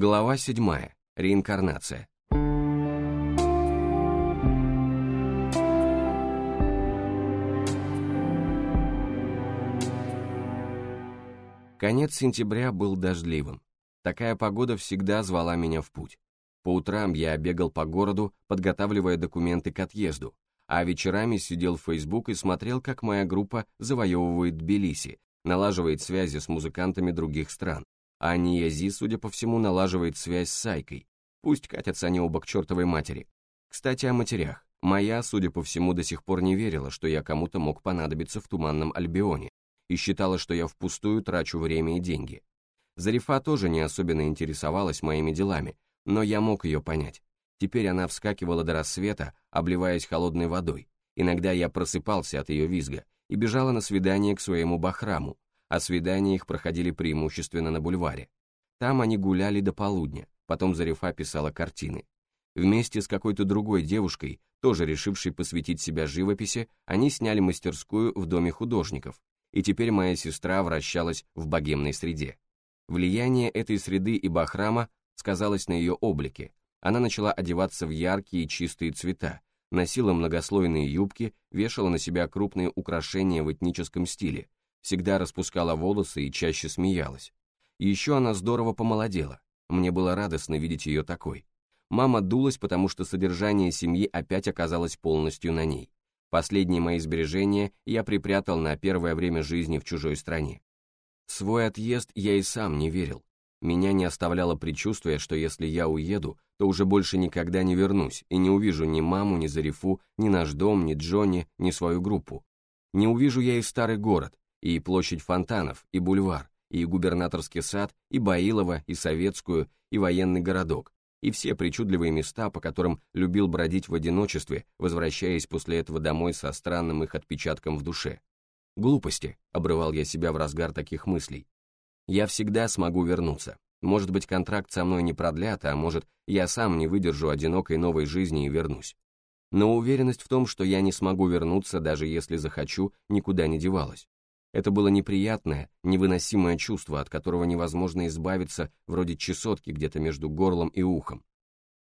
Глава 7. Реинкарнация. Конец сентября был дождливым. Такая погода всегда звала меня в путь. По утрам я бегал по городу, подготавливая документы к отъезду, а вечерами сидел в Facebook и смотрел, как моя группа завоевывает Тбилиси, налаживает связи с музыкантами других стран, а Ниязи, судя по всему, налаживает связь с Сайкой. Пусть катятся они оба к чертовой матери. Кстати, о матерях. Моя, судя по всему, до сих пор не верила, что я кому-то мог понадобиться в Туманном Альбионе, и считала, что я впустую трачу время и деньги. Зарифа тоже не особенно интересовалась моими делами, но я мог ее понять. Теперь она вскакивала до рассвета, обливаясь холодной водой. Иногда я просыпался от ее визга и бежала на свидание к своему бахраму, а свидания их проходили преимущественно на бульваре. Там они гуляли до полудня, потом Зарифа писала картины. Вместе с какой-то другой девушкой, тоже решившей посвятить себя живописи, они сняли мастерскую в доме художников, и теперь моя сестра вращалась в богемной среде. Влияние этой среды и Бахрама сказалось на ее облике. Она начала одеваться в яркие и чистые цвета, носила многослойные юбки, вешала на себя крупные украшения в этническом стиле, всегда распускала волосы и чаще смеялась. еще она здорово помолодела. Мне было радостно видеть ее такой. Мама дулась, потому что содержание семьи опять оказалось полностью на ней. Последние мои сбережения я припрятал на первое время жизни в чужой стране. Свой отъезд я и сам не верил. Меня не оставляло предчувствие, что если я уеду, то уже больше никогда не вернусь и не увижу ни маму, ни Зарифу, ни наш дом, ни Джонни, ни свою группу. Не увижу я и старый город, и площадь фонтанов, и бульвар, и губернаторский сад, и Баилова, и Советскую, и военный городок, и все причудливые места, по которым любил бродить в одиночестве, возвращаясь после этого домой со странным их отпечатком в душе. Глупости, обрывал я себя в разгар таких мыслей. Я всегда смогу вернуться. Может быть, контракт со мной не продлят, а может, я сам не выдержу одинокой новой жизни и вернусь. Но уверенность в том, что я не смогу вернуться, даже если захочу, никуда не девалась. Это было неприятное, невыносимое чувство, от которого невозможно избавиться, вроде чесотки где-то между горлом и ухом.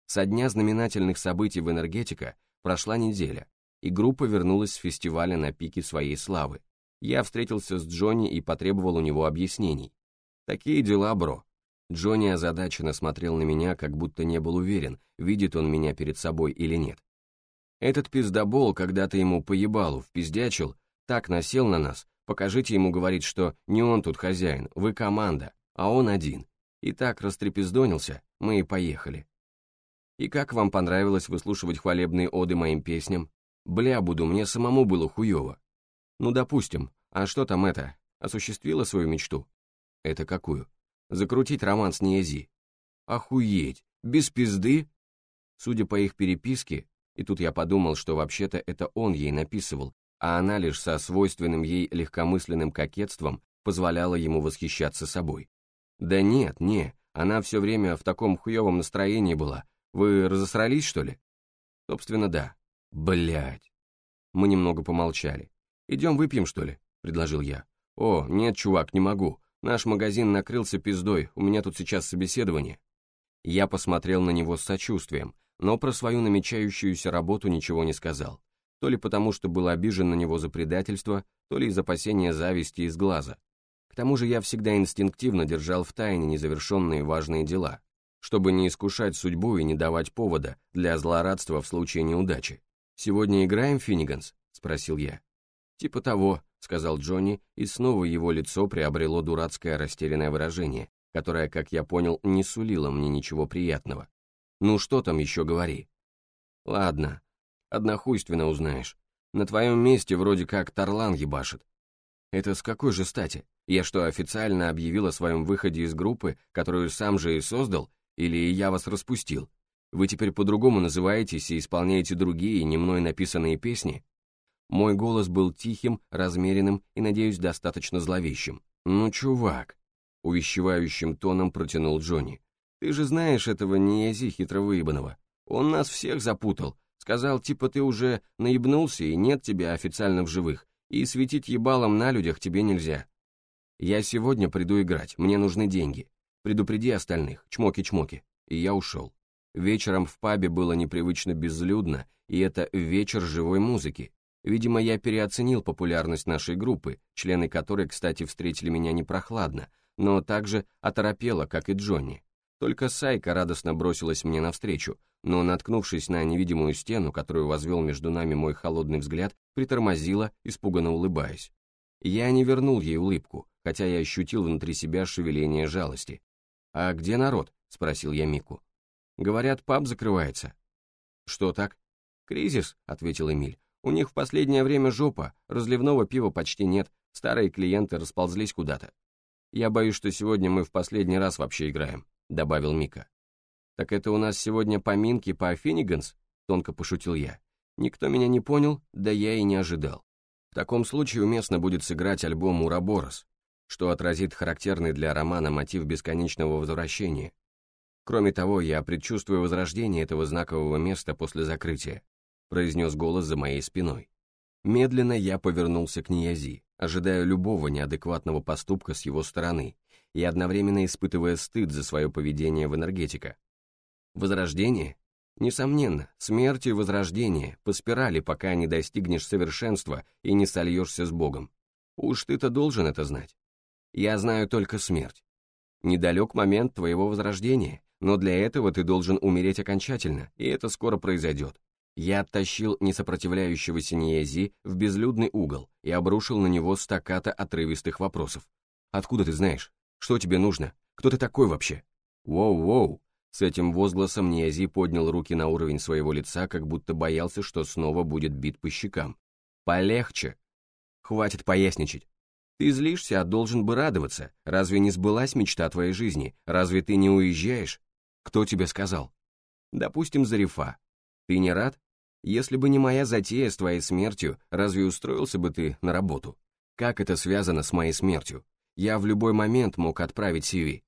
Со дня знаменательных событий в энергетика прошла неделя, и группа вернулась с фестиваля на пике своей славы. Я встретился с Джонни и потребовал у него объяснений. «Такие дела, бро». Джонни озадаченно смотрел на меня, как будто не был уверен, видит он меня перед собой или нет. Этот пиздобол когда-то ему поебалу, впиздячил, так насел на нас, Покажите ему, говорит, что не он тут хозяин, вы команда, а он один. И так растрепездонился, мы и поехали. И как вам понравилось выслушивать хвалебные оды моим песням? Бля, буду, мне самому было хуёво. Ну, допустим, а что там это, осуществила свою мечту? Это какую? Закрутить роман с Ниези. Охуеть, без пизды? Судя по их переписке, и тут я подумал, что вообще-то это он ей написывал, а она лишь со свойственным ей легкомысленным кокетством позволяла ему восхищаться собой. «Да нет, не, она все время в таком хуевом настроении была. Вы разосрались, что ли?» «Собственно, да». Блять. Мы немного помолчали. «Идем выпьем, что ли?» — предложил я. «О, нет, чувак, не могу. Наш магазин накрылся пиздой, у меня тут сейчас собеседование». Я посмотрел на него с сочувствием, но про свою намечающуюся работу ничего не сказал то ли потому, что был обижен на него за предательство, то ли из опасения зависти из глаза. К тому же я всегда инстинктивно держал в тайне незавершенные важные дела, чтобы не искушать судьбу и не давать повода для злорадства в случае неудачи. «Сегодня играем, Финниганс?» — спросил я. «Типа того», — сказал Джонни, и снова его лицо приобрело дурацкое растерянное выражение, которое, как я понял, не сулило мне ничего приятного. «Ну что там еще говори?» «Ладно, Однохуйственно узнаешь. На твоем месте вроде как Тарлан ебашит. Это с какой же стати? Я что, официально объявил о своем выходе из группы, которую сам же и создал, или я вас распустил? Вы теперь по-другому называетесь и исполняете другие, не мной написанные песни? Мой голос был тихим, размеренным и, надеюсь, достаточно зловещим. «Ну, чувак», — увещевающим тоном протянул Джонни, «ты же знаешь этого Ниези хитровыебанного. Он нас всех запутал, Сказал, типа ты уже наебнулся и нет тебя официально в живых, и светить ебалом на людях тебе нельзя. Я сегодня приду играть, мне нужны деньги. Предупреди остальных, чмоки-чмоки. И я ушел. Вечером в пабе было непривычно безлюдно, и это вечер живой музыки. Видимо, я переоценил популярность нашей группы, члены которой, кстати, встретили меня не прохладно, но также оторопело, как и Джонни. Только Сайка радостно бросилась мне навстречу, но, наткнувшись на невидимую стену, которую возвел между нами мой холодный взгляд, притормозила, испуганно улыбаясь. Я не вернул ей улыбку, хотя я ощутил внутри себя шевеление жалости. «А где народ?» — спросил я Мику. «Говорят, паб закрывается». «Что так?» «Кризис», — ответил Эмиль. «У них в последнее время жопа, разливного пива почти нет, старые клиенты расползлись куда-то». «Я боюсь, что сегодня мы в последний раз вообще играем», — добавил Мика. «Так это у нас сегодня поминки по Финниганс?» — тонко пошутил я. Никто меня не понял, да я и не ожидал. В таком случае уместно будет сыграть альбом «Ураборос», что отразит характерный для романа мотив бесконечного возвращения. Кроме того, я предчувствую возрождение этого знакового места после закрытия, произнес голос за моей спиной. Медленно я повернулся к Ниязи, ожидая любого неадекватного поступка с его стороны и одновременно испытывая стыд за свое поведение в энергетика. Возрождение? Несомненно, смерть и возрождение по спирали, пока не достигнешь совершенства и не сольешься с Богом. Уж ты-то должен это знать. Я знаю только смерть. Недалек момент твоего возрождения, но для этого ты должен умереть окончательно, и это скоро произойдет. Я оттащил несопротивляющегося Ниези в безлюдный угол и обрушил на него стаката отрывистых вопросов. «Откуда ты знаешь? Что тебе нужно? Кто ты такой вообще?» «Воу-воу!» С этим возгласом Ниези поднял руки на уровень своего лица, как будто боялся, что снова будет бит по щекам. «Полегче!» «Хватит поясничать. Ты злишься, а должен бы радоваться. Разве не сбылась мечта твоей жизни? Разве ты не уезжаешь? Кто тебе сказал? Допустим, Зарифа. Ты не рад? Если бы не моя затея с твоей смертью, разве устроился бы ты на работу? Как это связано с моей смертью? Я в любой момент мог отправить Сиви.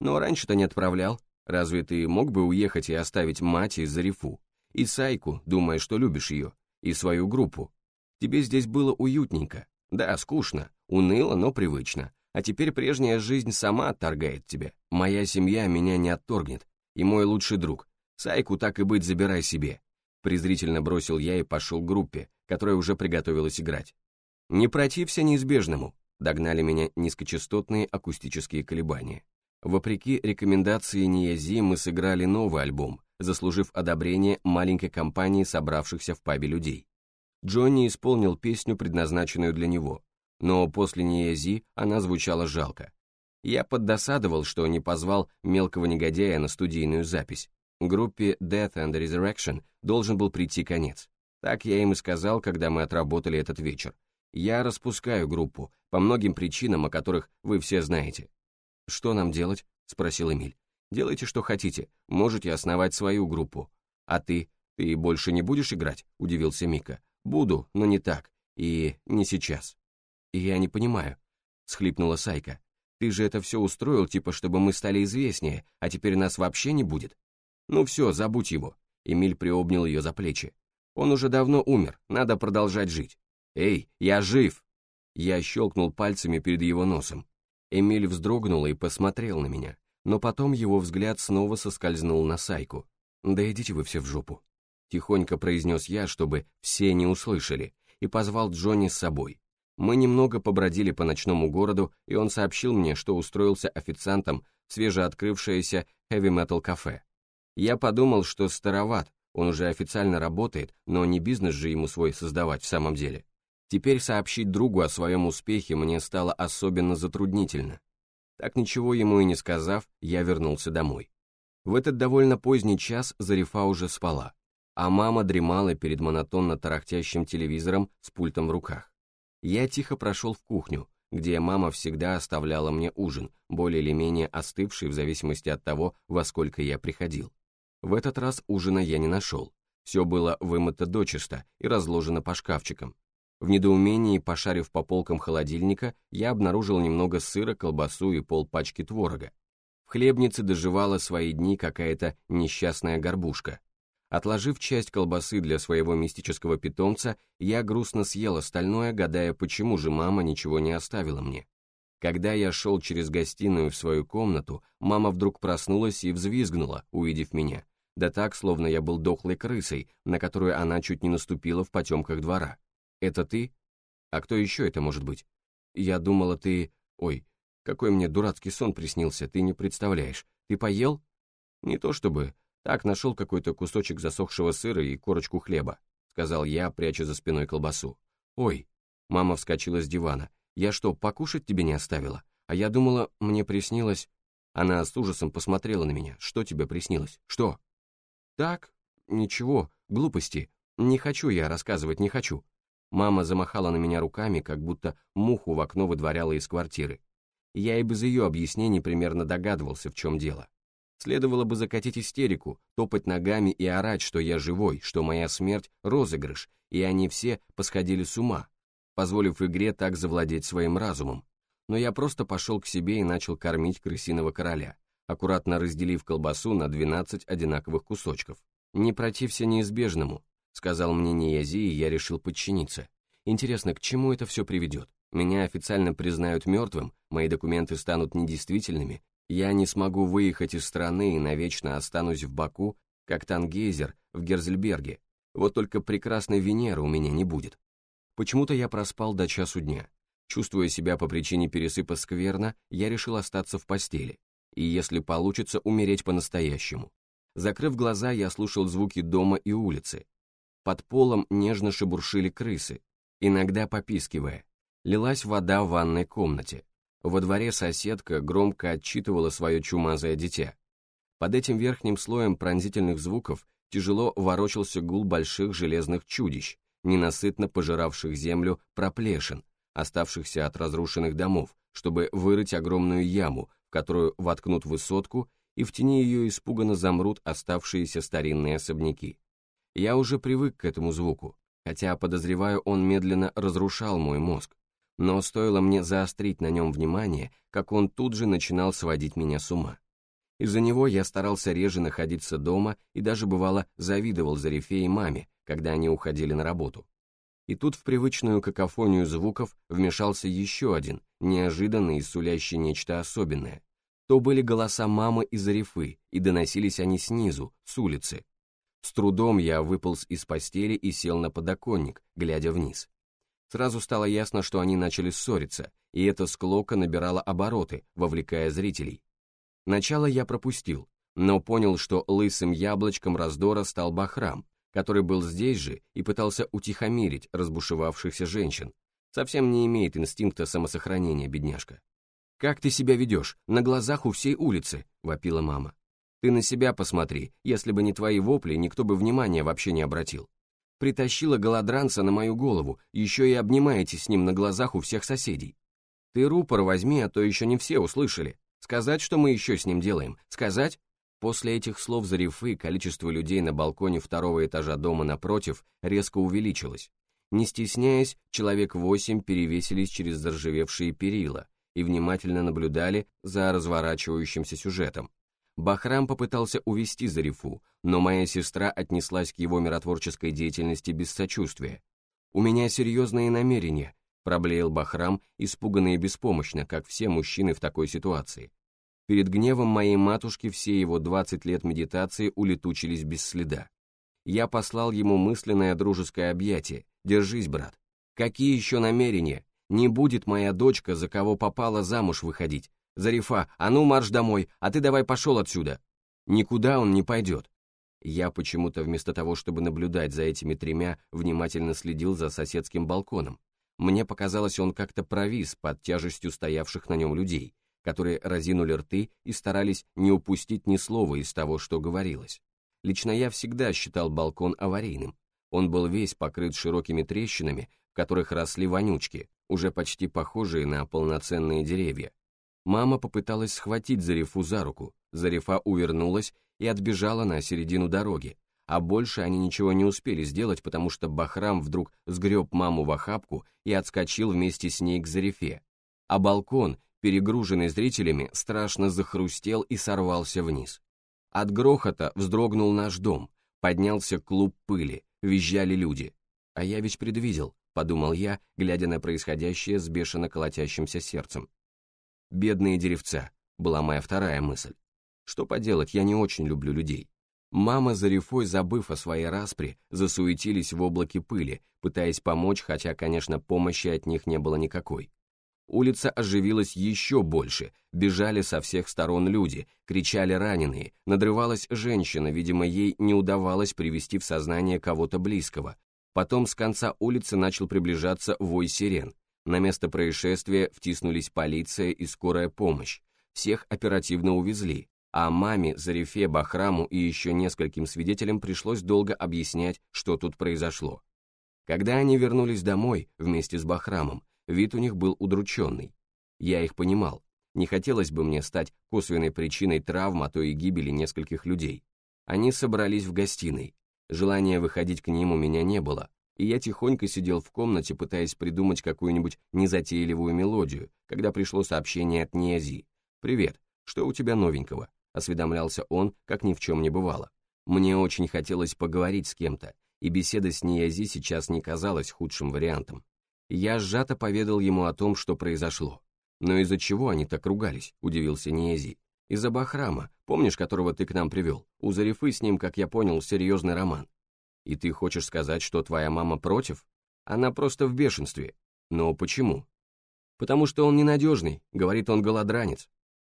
Но раньше-то не отправлял. Разве ты мог бы уехать и оставить мать и Зарифу? И Сайку, думая, что любишь ее? И свою группу? Тебе здесь было уютненько. Да, скучно, уныло, но привычно. А теперь прежняя жизнь сама отторгает тебя. Моя семья меня не отторгнет. И мой лучший друг. Сайку так и быть забирай себе. Презрительно бросил я и пошел к группе, которая уже приготовилась играть. Не протився неизбежному. Догнали меня низкочастотные акустические колебания. Вопреки рекомендации Ниязи мы сыграли новый альбом, заслужив одобрение маленькой компании собравшихся в пабе людей. Джонни исполнил песню, предназначенную для него, но после Ниези она звучала жалко. Я поддосадовал, что не позвал мелкого негодяя на студийную запись. Группе Death and Resurrection должен был прийти конец. Так я им и сказал, когда мы отработали этот вечер. Я распускаю группу, по многим причинам, о которых вы все знаете. «Что нам делать?» — спросил Эмиль. «Делайте, что хотите, можете основать свою группу. А ты, ты больше не будешь играть?» — удивился Мика. Буду, но не так. И не сейчас. Я не понимаю, схлипнула Сайка. Ты же это все устроил, типа, чтобы мы стали известнее, а теперь нас вообще не будет? Ну все, забудь его. Эмиль приобнял ее за плечи. Он уже давно умер, надо продолжать жить. Эй, я жив! Я щелкнул пальцами перед его носом. Эмиль вздрогнул и посмотрел на меня, но потом его взгляд снова соскользнул на Сайку. «Да идите вы все в жопу», Тихонько произнес я, чтобы все не услышали, и позвал Джонни с собой. Мы немного побродили по ночному городу, и он сообщил мне, что устроился официантом в свежеоткрывшееся хэви-метал кафе. Я подумал, что староват, он уже официально работает, но не бизнес же ему свой создавать в самом деле. Теперь сообщить другу о своем успехе мне стало особенно затруднительно. Так ничего ему и не сказав, я вернулся домой. В этот довольно поздний час Зарифа уже спала а мама дремала перед монотонно тарахтящим телевизором с пультом в руках. Я тихо прошел в кухню, где мама всегда оставляла мне ужин, более или менее остывший в зависимости от того, во сколько я приходил. В этот раз ужина я не нашел. Все было вымыто дочисто и разложено по шкафчикам. В недоумении, пошарив по полкам холодильника, я обнаружил немного сыра, колбасу и полпачки творога. В хлебнице доживала свои дни какая-то несчастная горбушка. Отложив часть колбасы для своего мистического питомца, я грустно съел остальное, гадая, почему же мама ничего не оставила мне. Когда я шел через гостиную в свою комнату, мама вдруг проснулась и взвизгнула, увидев меня. Да так, словно я был дохлой крысой, на которую она чуть не наступила в потемках двора. «Это ты? А кто еще это может быть? Я думала, ты... Ой, какой мне дурацкий сон приснился, ты не представляешь. Ты поел?» «Не то чтобы. Так, нашел какой-то кусочек засохшего сыра и корочку хлеба», сказал я, пряча за спиной колбасу. «Ой!» Мама вскочила с дивана. «Я что, покушать тебе не оставила? А я думала, мне приснилось...» Она с ужасом посмотрела на меня. «Что тебе приснилось? Что?» «Так, ничего, глупости. Не хочу я рассказывать, не хочу». Мама замахала на меня руками, как будто муху в окно выдворяла из квартиры. Я и без ее объяснений примерно догадывался, в чем дело. Следовало бы закатить истерику, топать ногами и орать, что я живой, что моя смерть — розыгрыш, и они все посходили с ума, позволив игре так завладеть своим разумом. Но я просто пошел к себе и начал кормить крысиного короля, аккуратно разделив колбасу на 12 одинаковых кусочков. «Не протився неизбежному», — сказал мне Ниязи, и я решил подчиниться. Интересно, к чему это все приведет? Меня официально признают мертвым, мои документы станут недействительными, я не смогу выехать из страны и навечно останусь в Баку, как Тангейзер в Герзельберге. Вот только прекрасной Венеры у меня не будет. Почему-то я проспал до часу дня. Чувствуя себя по причине пересыпа скверно, я решил остаться в постели. И если получится, умереть по-настоящему. Закрыв глаза, я слушал звуки дома и улицы. Под полом нежно шебуршили крысы, иногда попискивая. Лилась вода в ванной комнате. Во дворе соседка громко отчитывала свое чумазое дитя. Под этим верхним слоем пронзительных звуков тяжело ворочался гул больших железных чудищ, ненасытно пожиравших землю проплешин, оставшихся от разрушенных домов, чтобы вырыть огромную яму, в которую воткнут высотку, и в тени ее испуганно замрут оставшиеся старинные особняки. Я уже привык к этому звуку, хотя, подозреваю, он медленно разрушал мой мозг, но стоило мне заострить на нем внимание, как он тут же начинал сводить меня с ума. Из-за него я старался реже находиться дома и даже бывало завидовал Зарифе и маме, когда они уходили на работу. И тут в привычную какофонию звуков вмешался еще один, неожиданный и сулящий нечто особенное. То были голоса мамы и Зарифы, и доносились они снизу, с улицы. С трудом я выполз из постели и сел на подоконник, глядя вниз. Сразу стало ясно, что они начали ссориться, и эта склока набирала обороты, вовлекая зрителей. Начало я пропустил, но понял, что лысым яблочком раздора стал Бахрам, который был здесь же и пытался утихомирить разбушевавшихся женщин. Совсем не имеет инстинкта самосохранения, бедняжка. «Как ты себя ведешь? На глазах у всей улицы!» — вопила мама. «Ты на себя посмотри, если бы не твои вопли, никто бы внимания вообще не обратил притащила голодранца на мою голову, еще и обнимаетесь с ним на глазах у всех соседей. Ты рупор возьми, а то еще не все услышали. Сказать, что мы еще с ним делаем? Сказать? После этих слов Зарифы количество людей на балконе второго этажа дома напротив резко увеличилось. Не стесняясь, человек восемь перевесились через заржавевшие перила и внимательно наблюдали за разворачивающимся сюжетом. Бахрам попытался увести Зарифу, но моя сестра отнеслась к его миротворческой деятельности без сочувствия. «У меня серьезные намерения», — проблеял Бахрам, испуганно и беспомощно, как все мужчины в такой ситуации. Перед гневом моей матушки все его 20 лет медитации улетучились без следа. Я послал ему мысленное дружеское объятие. «Держись, брат». «Какие еще намерения? Не будет моя дочка, за кого попала замуж выходить. Зарифа, а ну марш домой, а ты давай пошел отсюда. Никуда он не пойдет. Я почему-то вместо того, чтобы наблюдать за этими тремя, внимательно следил за соседским балконом. Мне показалось, он как-то провис под тяжестью стоявших на нем людей, которые разинули рты и старались не упустить ни слова из того, что говорилось. Лично я всегда считал балкон аварийным. Он был весь покрыт широкими трещинами, в которых росли вонючки, уже почти похожие на полноценные деревья, Мама попыталась схватить Зарифу за руку, Зарифа увернулась и отбежала на середину дороги, а больше они ничего не успели сделать, потому что Бахрам вдруг сгреб маму в охапку и отскочил вместе с ней к Зарифе. А балкон, перегруженный зрителями, страшно захрустел и сорвался вниз. От грохота вздрогнул наш дом, поднялся клуб пыли, визжали люди. А я ведь предвидел, подумал я, глядя на происходящее с бешено колотящимся сердцем. Бедные деревца, была моя вторая мысль. Что поделать, я не очень люблю людей. Мама за Рифой, забыв о своей распре, засуетились в облаке пыли, пытаясь помочь, хотя, конечно, помощи от них не было никакой. Улица оживилась еще больше, бежали со всех сторон люди, кричали раненые, надрывалась женщина, видимо, ей не удавалось привести в сознание кого-то близкого. Потом с конца улицы начал приближаться вой сирен. На место происшествия втиснулись полиция и скорая помощь. Всех оперативно увезли, а маме, Зарифе, Бахраму и еще нескольким свидетелям пришлось долго объяснять, что тут произошло. Когда они вернулись домой вместе с Бахрамом, вид у них был удрученный. Я их понимал. Не хотелось бы мне стать косвенной причиной травм, а то и гибели нескольких людей. Они собрались в гостиной. Желания выходить к ним у меня не было, и я тихонько сидел в комнате, пытаясь придумать какую-нибудь незатейливую мелодию, когда пришло сообщение от Ниази. «Привет, что у тебя новенького?» осведомлялся он, как ни в чем не бывало. Мне очень хотелось поговорить с кем-то, и беседа с Ниязи сейчас не казалась худшим вариантом. Я сжато поведал ему о том, что произошло. «Но из-за чего они так ругались?» – удивился Ниязи. «Из-за Бахрама, помнишь, которого ты к нам привел? У Зарифы с ним, как я понял, серьезный роман. И ты хочешь сказать, что твоя мама против? Она просто в бешенстве. Но почему?» «Потому что он ненадежный», — говорит он голодранец.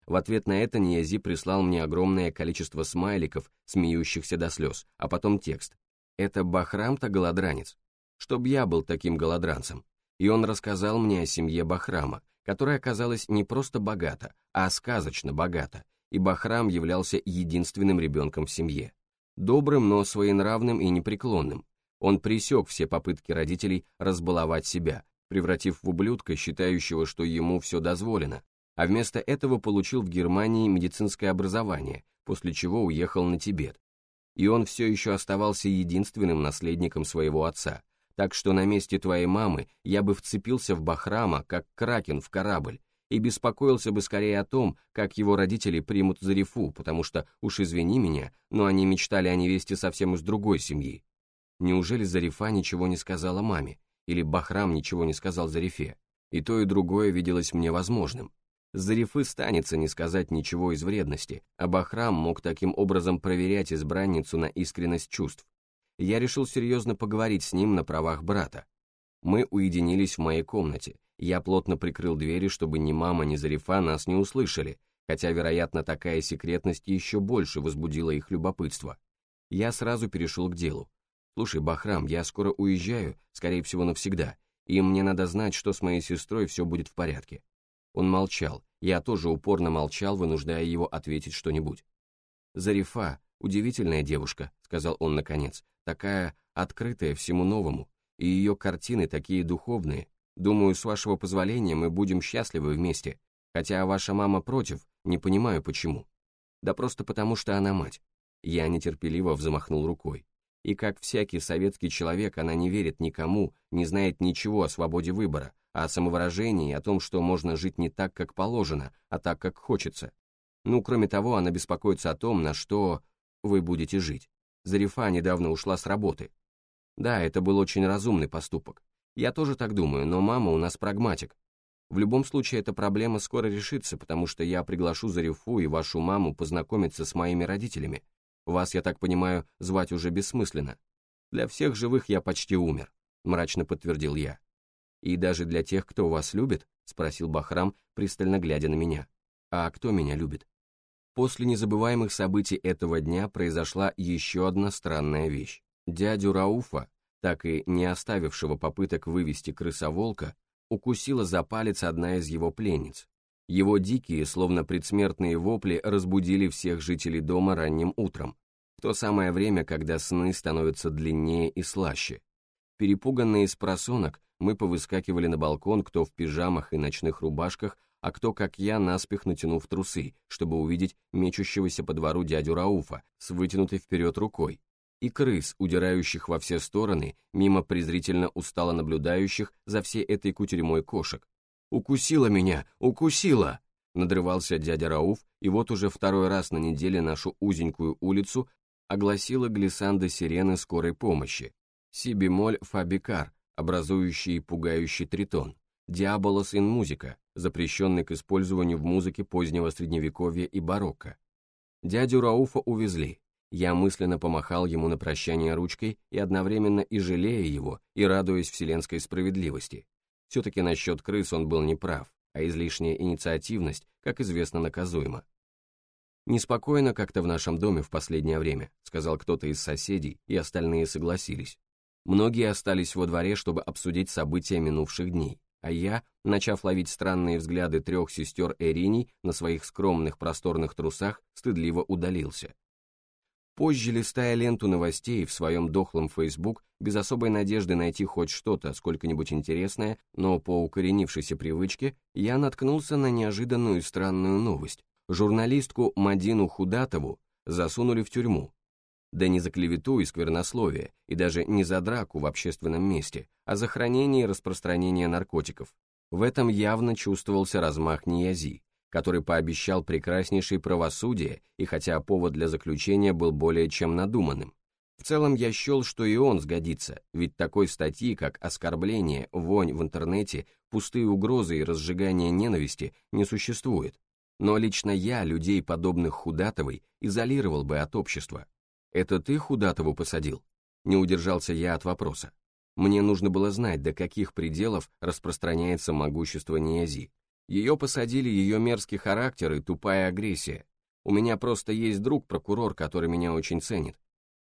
В ответ на это Ниязи прислал мне огромное количество смайликов, смеющихся до слез, а потом текст. «Это Бахрам-то голодранец? Чтоб я был таким голодранцем». И он рассказал мне о семье Бахрама, которая оказалась не просто богата, а сказочно богата, и Бахрам являлся единственным ребенком в семье. Добрым, но своенравным и непреклонным. Он пресек все попытки родителей разбаловать себя, превратив в ублюдка, считающего, что ему все дозволено, а вместо этого получил в Германии медицинское образование, после чего уехал на Тибет. И он все еще оставался единственным наследником своего отца, так что на месте твоей мамы я бы вцепился в Бахрама, как кракен в корабль, и беспокоился бы скорее о том, как его родители примут Зарифу, потому что, уж извини меня, но они мечтали о невесте совсем из другой семьи. Неужели Зарифа ничего не сказала маме, или Бахрам ничего не сказал Зарифе? И то, и другое виделось мне возможным. Зарифы станется не сказать ничего из вредности, а Бахрам мог таким образом проверять избранницу на искренность чувств. Я решил серьезно поговорить с ним на правах брата. Мы уединились в моей комнате, я плотно прикрыл двери, чтобы ни мама, ни Зарифа нас не услышали, хотя, вероятно, такая секретность еще больше возбудила их любопытство. Я сразу перешел к делу. «Слушай, Бахрам, я скоро уезжаю, скорее всего, навсегда, и мне надо знать, что с моей сестрой все будет в порядке. Он молчал, я тоже упорно молчал, вынуждая его ответить что-нибудь. «Зарифа, удивительная девушка», — сказал он наконец, «такая открытая всему новому, и ее картины такие духовные. Думаю, с вашего позволения мы будем счастливы вместе, хотя ваша мама против, не понимаю почему. Да просто потому, что она мать». Я нетерпеливо взмахнул рукой. И как всякий советский человек, она не верит никому, не знает ничего о свободе выбора, о самовыражении, о том, что можно жить не так, как положено, а так, как хочется. Ну, кроме того, она беспокоится о том, на что вы будете жить. Зарифа недавно ушла с работы. Да, это был очень разумный поступок. Я тоже так думаю, но мама у нас прагматик. В любом случае, эта проблема скоро решится, потому что я приглашу Зарифу и вашу маму познакомиться с моими родителями. Вас, я так понимаю, звать уже бессмысленно. Для всех живых я почти умер, мрачно подтвердил я. «И даже для тех, кто вас любит?» — спросил Бахрам, пристально глядя на меня. «А кто меня любит?» После незабываемых событий этого дня произошла еще одна странная вещь. Дядю Рауфа, так и не оставившего попыток вывести крысоволка, укусила за палец одна из его пленниц. Его дикие, словно предсмертные вопли, разбудили всех жителей дома ранним утром, в то самое время, когда сны становятся длиннее и слаще. Перепуганные с просонок, мы повыскакивали на балкон, кто в пижамах и ночных рубашках, а кто, как я, наспех натянув трусы, чтобы увидеть мечущегося по двору дядю Рауфа с вытянутой вперед рукой, и крыс, удирающих во все стороны, мимо презрительно устало наблюдающих за всей этой кутерьмой кошек. «Укусила меня! Укусила!» Надрывался дядя Рауф, и вот уже второй раз на неделе нашу узенькую улицу огласила глиссанда сирены скорой помощи. Си бемоль фа бикар, образующий пугающий тритон. «Diabolos in Musica», запрещенный к использованию в музыке позднего средневековья и барокко. Дядю Рауфа увезли. Я мысленно помахал ему на прощание ручкой и одновременно и жалея его, и радуясь вселенской справедливости. Все-таки насчет крыс он был неправ, а излишняя инициативность, как известно, наказуема. «Неспокойно как-то в нашем доме в последнее время», сказал кто-то из соседей, и остальные согласились. Многие остались во дворе, чтобы обсудить события минувших дней, а я, начав ловить странные взгляды трех сестер Эриней на своих скромных просторных трусах, стыдливо удалился. Позже, листая ленту новостей в своем дохлом Facebook, без особой надежды найти хоть что-то, сколько-нибудь интересное, но по укоренившейся привычке, я наткнулся на неожиданную и странную новость. Журналистку Мадину Худатову засунули в тюрьму, да не за клевету и сквернословие, и даже не за драку в общественном месте, а за хранение и распространение наркотиков. В этом явно чувствовался размах Ниязи, который пообещал прекраснейшее правосудие, и хотя повод для заключения был более чем надуманным. В целом я счел, что и он сгодится, ведь такой статьи, как оскорбление, вонь в интернете, пустые угрозы и разжигание ненависти не существует. Но лично я людей, подобных Худатовой, изолировал бы от общества, «Это ты Худатову посадил?» Не удержался я от вопроса. Мне нужно было знать, до каких пределов распространяется могущество Ниази. Ее посадили ее мерзкий характер и тупая агрессия. У меня просто есть друг-прокурор, который меня очень ценит.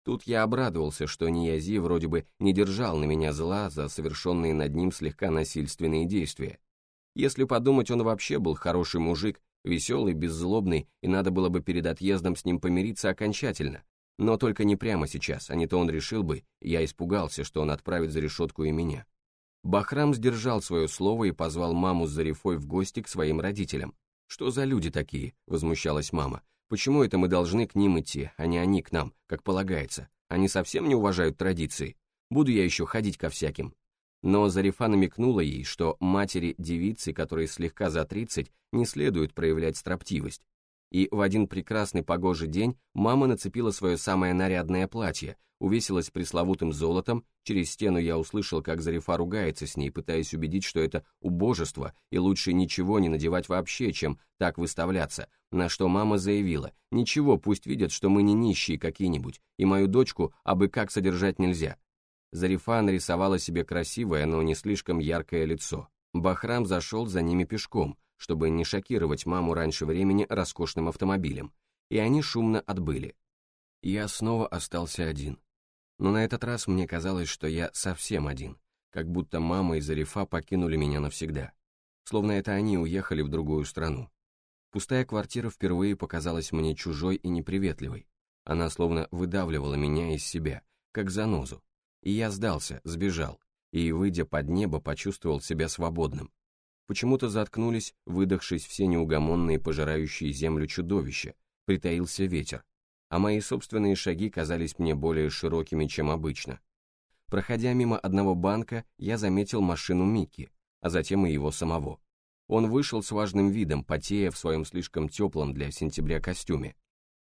Тут я обрадовался, что Ниязи вроде бы не держал на меня зла за совершенные над ним слегка насильственные действия. Если подумать, он вообще был хороший мужик, веселый, беззлобный, и надо было бы перед отъездом с ним помириться окончательно. Но только не прямо сейчас, а не то он решил бы, я испугался, что он отправит за решетку и меня. Бахрам сдержал свое слово и позвал маму с Зарифой в гости к своим родителям. «Что за люди такие?» – возмущалась мама. «Почему это мы должны к ним идти, а не они к нам, как полагается? Они совсем не уважают традиции. Буду я еще ходить ко всяким». Но Зарифа намекнула ей, что матери девицы, которые слегка за 30, не следует проявлять строптивость, и в один прекрасный погожий день мама нацепила свое самое нарядное платье, увесилась пресловутым золотом, через стену я услышал, как Зарифа ругается с ней, пытаясь убедить, что это убожество, и лучше ничего не надевать вообще, чем так выставляться, на что мама заявила, ничего, пусть видят, что мы не нищие какие-нибудь, и мою дочку абы как содержать нельзя. Зарифа нарисовала себе красивое, но не слишком яркое лицо. Бахрам зашел за ними пешком, чтобы не шокировать маму раньше времени роскошным автомобилем, и они шумно отбыли. Я снова остался один. Но на этот раз мне казалось, что я совсем один, как будто мама и Зарифа покинули меня навсегда. Словно это они уехали в другую страну. Пустая квартира впервые показалась мне чужой и неприветливой. Она словно выдавливала меня из себя, как занозу. И я сдался, сбежал, и, выйдя под небо, почувствовал себя свободным, почему-то заткнулись, выдохшись все неугомонные пожирающие землю чудовища, притаился ветер, а мои собственные шаги казались мне более широкими, чем обычно. Проходя мимо одного банка, я заметил машину Микки, а затем и его самого. Он вышел с важным видом, потея в своем слишком теплом для сентября костюме.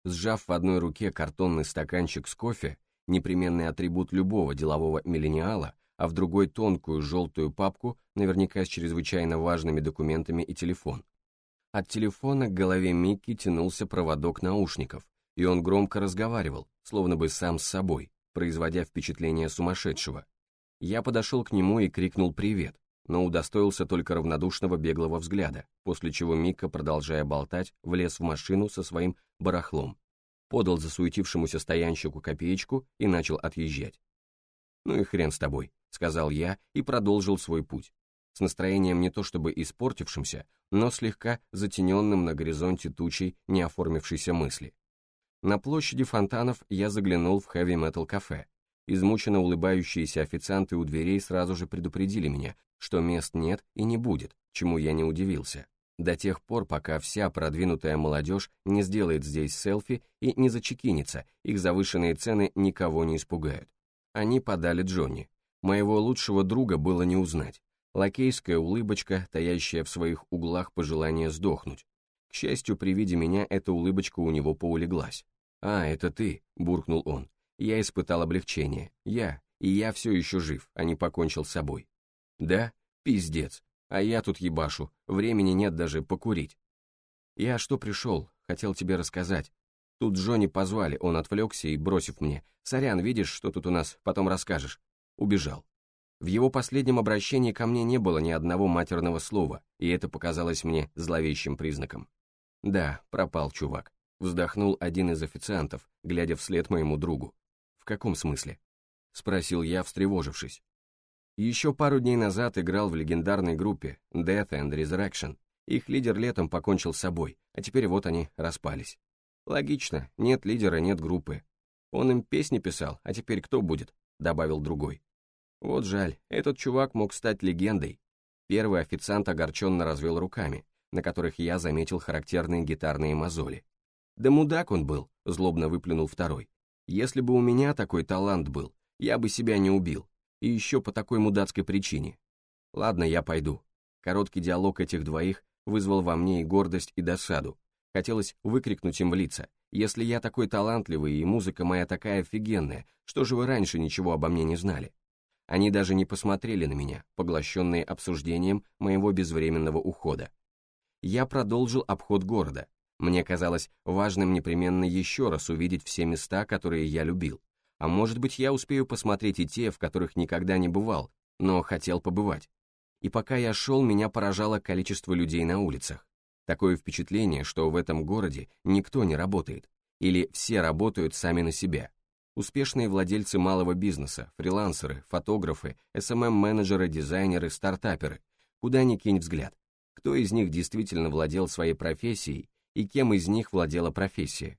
Сжав в одной руке картонный стаканчик с кофе, непременный атрибут любого делового миллениала, а в другой тонкую желтую папку, наверняка с чрезвычайно важными документами и телефон. От телефона к голове Микки тянулся проводок наушников, и он громко разговаривал, словно бы сам с собой, производя впечатление сумасшедшего. Я подошел к нему и крикнул «Привет», но удостоился только равнодушного беглого взгляда, после чего Микка, продолжая болтать, влез в машину со своим барахлом, подал засуетившемуся стоянщику копеечку и начал отъезжать. «Ну и хрен с тобой», — сказал я и продолжил свой путь, с настроением не то чтобы испортившимся, но слегка затененным на горизонте тучей неоформившейся мысли. На площади фонтанов я заглянул в хэви-метал кафе. Измученно улыбающиеся официанты у дверей сразу же предупредили меня, что мест нет и не будет, чему я не удивился. До тех пор, пока вся продвинутая молодежь не сделает здесь селфи и не зачекинится, их завышенные цены никого не испугают. Они подали Джонни. Моего лучшего друга было не узнать. Лакейская улыбочка, таящая в своих углах пожелание сдохнуть. К счастью, при виде меня эта улыбочка у него поулеглась. «А, это ты», — буркнул он. Я испытал облегчение. Я, и я все еще жив, а не покончил с собой. Да, пиздец. А я тут ебашу, времени нет даже покурить. Я что пришел, хотел тебе рассказать. Тут Джонни позвали, он отвлекся и, бросив мне, «Сорян, видишь, что тут у нас, потом расскажешь», убежал. В его последнем обращении ко мне не было ни одного матерного слова, и это показалось мне зловещим признаком. Да, пропал чувак. Вздохнул один из официантов, глядя вслед моему другу. «В каком смысле?» Спросил я, встревожившись. Еще пару дней назад играл в легендарной группе Death and Resurrection. Их лидер летом покончил с собой, а теперь вот они распались. Логично, нет лидера, нет группы. Он им песни писал, а теперь кто будет? Добавил другой. Вот жаль, этот чувак мог стать легендой. Первый официант огорченно развел руками, на которых я заметил характерные гитарные мозоли. Да мудак он был, злобно выплюнул второй. Если бы у меня такой талант был, я бы себя не убил. И еще по такой мудацкой причине. Ладно, я пойду. Короткий диалог этих двоих вызвал во мне и гордость, и досаду. Хотелось выкрикнуть им в лица. Если я такой талантливый и музыка моя такая офигенная, что же вы раньше ничего обо мне не знали? Они даже не посмотрели на меня, поглощенные обсуждением моего безвременного ухода. Я продолжил обход города. Мне казалось важным непременно еще раз увидеть все места, которые я любил. А может быть, я успею посмотреть и те, в которых никогда не бывал, но хотел побывать. И пока я шел, меня поражало количество людей на улицах. Такое впечатление, что в этом городе никто не работает, или все работают сами на себя. Успешные владельцы малого бизнеса, фрилансеры, фотографы, SMM-менеджеры, дизайнеры, стартаперы. Куда ни кинь взгляд. Кто из них действительно владел своей профессией и кем из них владела профессия?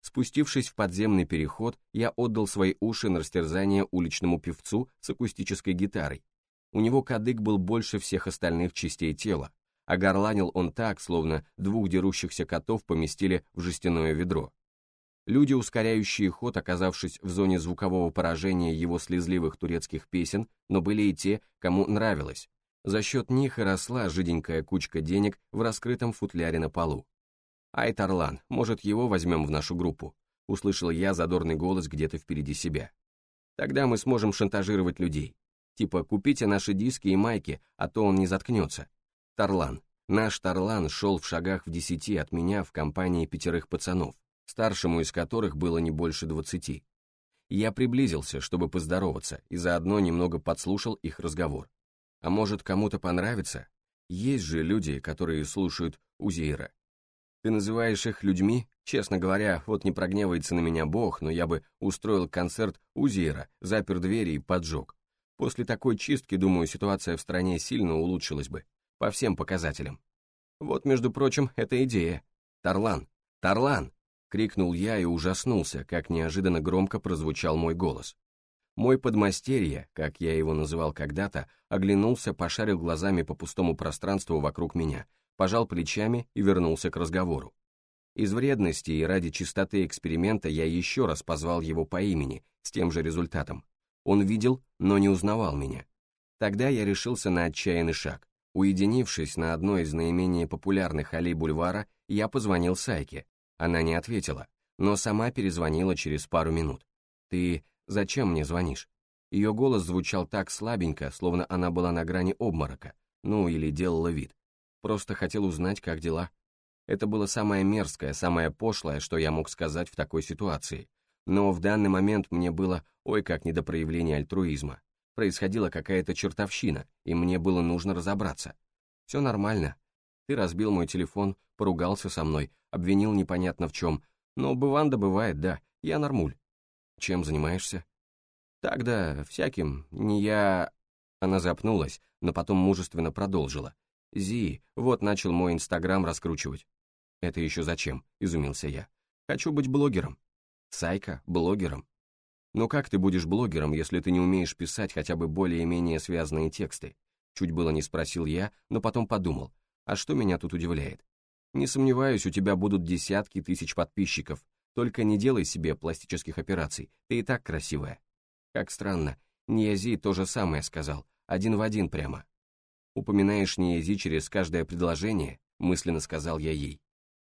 Спустившись в подземный переход, я отдал свои уши на растерзание уличному певцу с акустической гитарой. У него кадык был больше всех остальных частей тела, а горланил он так, словно двух дерущихся котов поместили в жестяное ведро. Люди, ускоряющие ход, оказавшись в зоне звукового поражения его слезливых турецких песен, но были и те, кому нравилось. За счет них и росла жиденькая кучка денег в раскрытом футляре на полу. «Ай, Тарлан, может, его возьмем в нашу группу?» Услышал я задорный голос где-то впереди себя. «Тогда мы сможем шантажировать людей. Типа, купите наши диски и майки, а то он не заткнется. Тарлан. Наш Тарлан шел в шагах в десяти от меня в компании пятерых пацанов, старшему из которых было не больше двадцати. Я приблизился, чтобы поздороваться, и заодно немного подслушал их разговор. А может, кому-то понравится? Есть же люди, которые слушают Узейра. Ты называешь их людьми? Честно говоря, вот не прогневается на меня Бог, но я бы устроил концерт Узира, запер двери и поджег. После такой чистки, думаю, ситуация в стране сильно улучшилась бы. По всем показателям. Вот, между прочим, эта идея. Тарлан! Тарлан! Крикнул я и ужаснулся, как неожиданно громко прозвучал мой голос. Мой подмастерье, как я его называл когда-то, оглянулся, пошарил глазами по пустому пространству вокруг меня пожал плечами и вернулся к разговору. Из вредности и ради чистоты эксперимента я еще раз позвал его по имени, с тем же результатом. Он видел, но не узнавал меня. Тогда я решился на отчаянный шаг. Уединившись на одной из наименее популярных аллей бульвара, я позвонил Сайке. Она не ответила, но сама перезвонила через пару минут. «Ты зачем мне звонишь?» Ее голос звучал так слабенько, словно она была на грани обморока, ну или делала вид. Просто хотел узнать, как дела. Это было самое мерзкое, самое пошлое, что я мог сказать в такой ситуации. Но в данный момент мне было, ой, как не до проявления альтруизма. Происходила какая-то чертовщина, и мне было нужно разобраться. Все нормально. Ты разбил мой телефон, поругался со мной, обвинил непонятно в чем. Но быванда бывает, да, я нормуль. Чем занимаешься? Так да, всяким, не я... Она запнулась, но потом мужественно продолжила. «Зи, вот начал мой Инстаграм раскручивать». «Это еще зачем?» – изумился я. «Хочу быть блогером». «Сайка? Блогером?» «Ну как ты будешь блогером, если ты не умеешь писать хотя бы более-менее связанные тексты?» Чуть было не спросил я, но потом подумал, а что меня тут удивляет? Не сомневаюсь, у тебя будут десятки тысяч подписчиков, только не делай себе пластических операций, ты и так красивая. Как странно, Ниязи то же самое сказал, один в один прямо. «Упоминаешь Ниези через каждое предложение», — мысленно сказал я ей.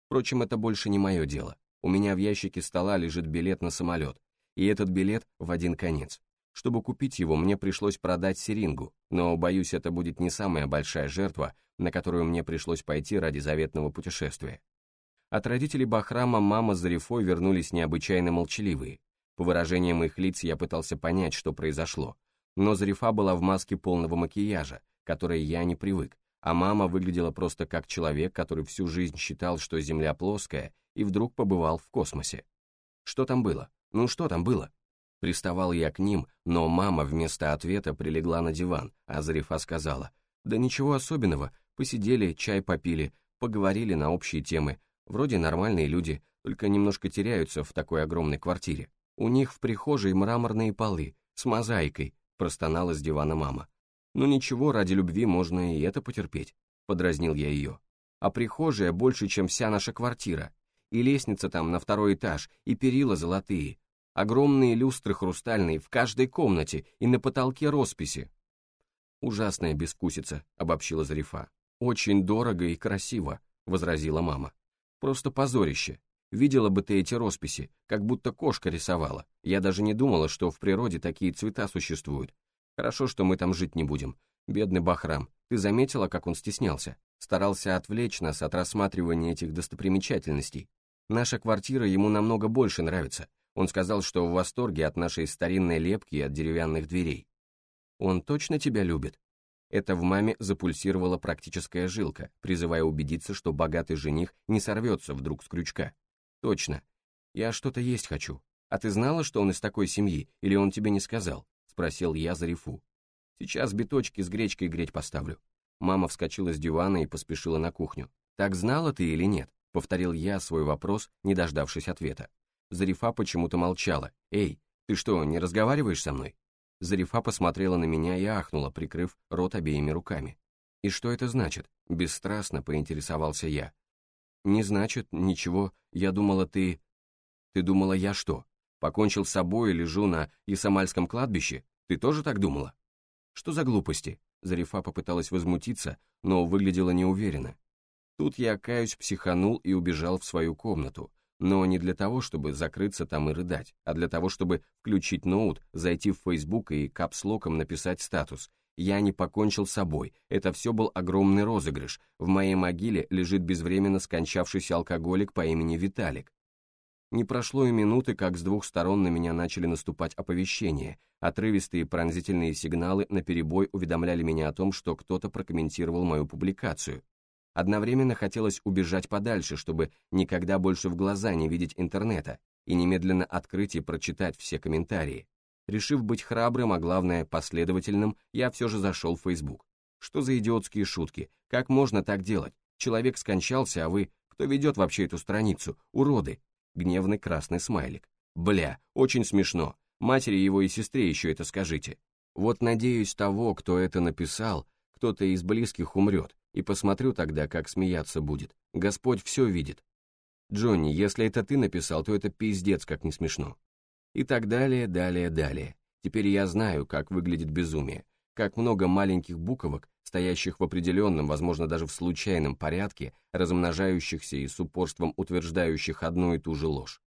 Впрочем, это больше не мое дело. У меня в ящике стола лежит билет на самолет, и этот билет в один конец. Чтобы купить его, мне пришлось продать серингу, но, боюсь, это будет не самая большая жертва, на которую мне пришлось пойти ради заветного путешествия. От родителей Бахрама мама с Зарифой вернулись необычайно молчаливые. По выражениям их лиц я пытался понять, что произошло. Но Зарифа была в маске полного макияжа, которой я не привык, а мама выглядела просто как человек, который всю жизнь считал, что Земля плоская, и вдруг побывал в космосе. Что там было? Ну что там было? Приставал я к ним, но мама вместо ответа прилегла на диван, а Зарифа сказала, «Да ничего особенного, посидели, чай попили, поговорили на общие темы, вроде нормальные люди, только немножко теряются в такой огромной квартире. У них в прихожей мраморные полы, с мозаикой», простонала с дивана мама. «Ну ничего, ради любви можно и это потерпеть», подразнил я ее. «А прихожая больше, чем вся наша квартира, и лестница там на второй этаж, и перила золотые, Огромные люстры хрустальные в каждой комнате и на потолке росписи. «Ужасная безвкусица», — обобщила Зарифа. «Очень дорого и красиво», — возразила мама. «Просто позорище. Видела бы ты эти росписи, как будто кошка рисовала. Я даже не думала, что в природе такие цвета существуют. Хорошо, что мы там жить не будем. Бедный Бахрам, ты заметила, как он стеснялся? Старался отвлечь нас от рассматривания этих достопримечательностей. Наша квартира ему намного больше нравится. Он сказал, что в восторге от нашей старинной лепки и от деревянных дверей. Он точно тебя любит? Это в маме запульсировала практическая жилка, призывая убедиться, что богатый жених не сорвется вдруг с крючка. Точно. Я что-то есть хочу. А ты знала, что он из такой семьи, или он тебе не сказал? Спросил я Зарифу. Сейчас биточки с гречкой греть поставлю. Мама вскочила с дивана и поспешила на кухню. Так знала ты или нет? Повторил я свой вопрос, не дождавшись ответа. Зарифа почему-то молчала. «Эй, ты что, не разговариваешь со мной?» Зарифа посмотрела на меня и ахнула, прикрыв рот обеими руками. «И что это значит?» — бесстрастно поинтересовался я. «Не значит, ничего, я думала, ты...» «Ты думала, я что? Покончил с собой и лежу на Исамальском кладбище? Ты тоже так думала?» «Что за глупости?» Зарифа попыталась возмутиться, но выглядела неуверенно. Тут я, каюсь, психанул и убежал в свою комнату, но не для того, чтобы закрыться там и рыдать, а для того, чтобы включить ноут, зайти в Facebook и капслоком написать статус. Я не покончил с собой, это все был огромный розыгрыш. В моей могиле лежит безвременно скончавшийся алкоголик по имени Виталик. Не прошло и минуты, как с двух сторон на меня начали наступать оповещения. Отрывистые пронзительные сигналы наперебой уведомляли меня о том, что кто-то прокомментировал мою публикацию. Одновременно хотелось убежать подальше, чтобы никогда больше в глаза не видеть интернета и немедленно открыть и прочитать все комментарии. Решив быть храбрым, а главное последовательным, я все же зашел в Facebook. Что за идиотские шутки? Как можно так делать? Человек скончался, а вы... Кто ведет вообще эту страницу? Уроды! Гневный красный смайлик. Бля, очень смешно. Матери его и сестре еще это скажите. Вот надеюсь того, кто это написал, кто-то из близких умрет, и посмотрю тогда, как смеяться будет. Господь все видит. Джонни, если это ты написал, то это пиздец, как не смешно. И так далее, далее, далее. Теперь я знаю, как выглядит безумие, как много маленьких буквок, стоящих в определенном, возможно, даже в случайном порядке, размножающихся и с упорством утверждающих одну и ту же ложь.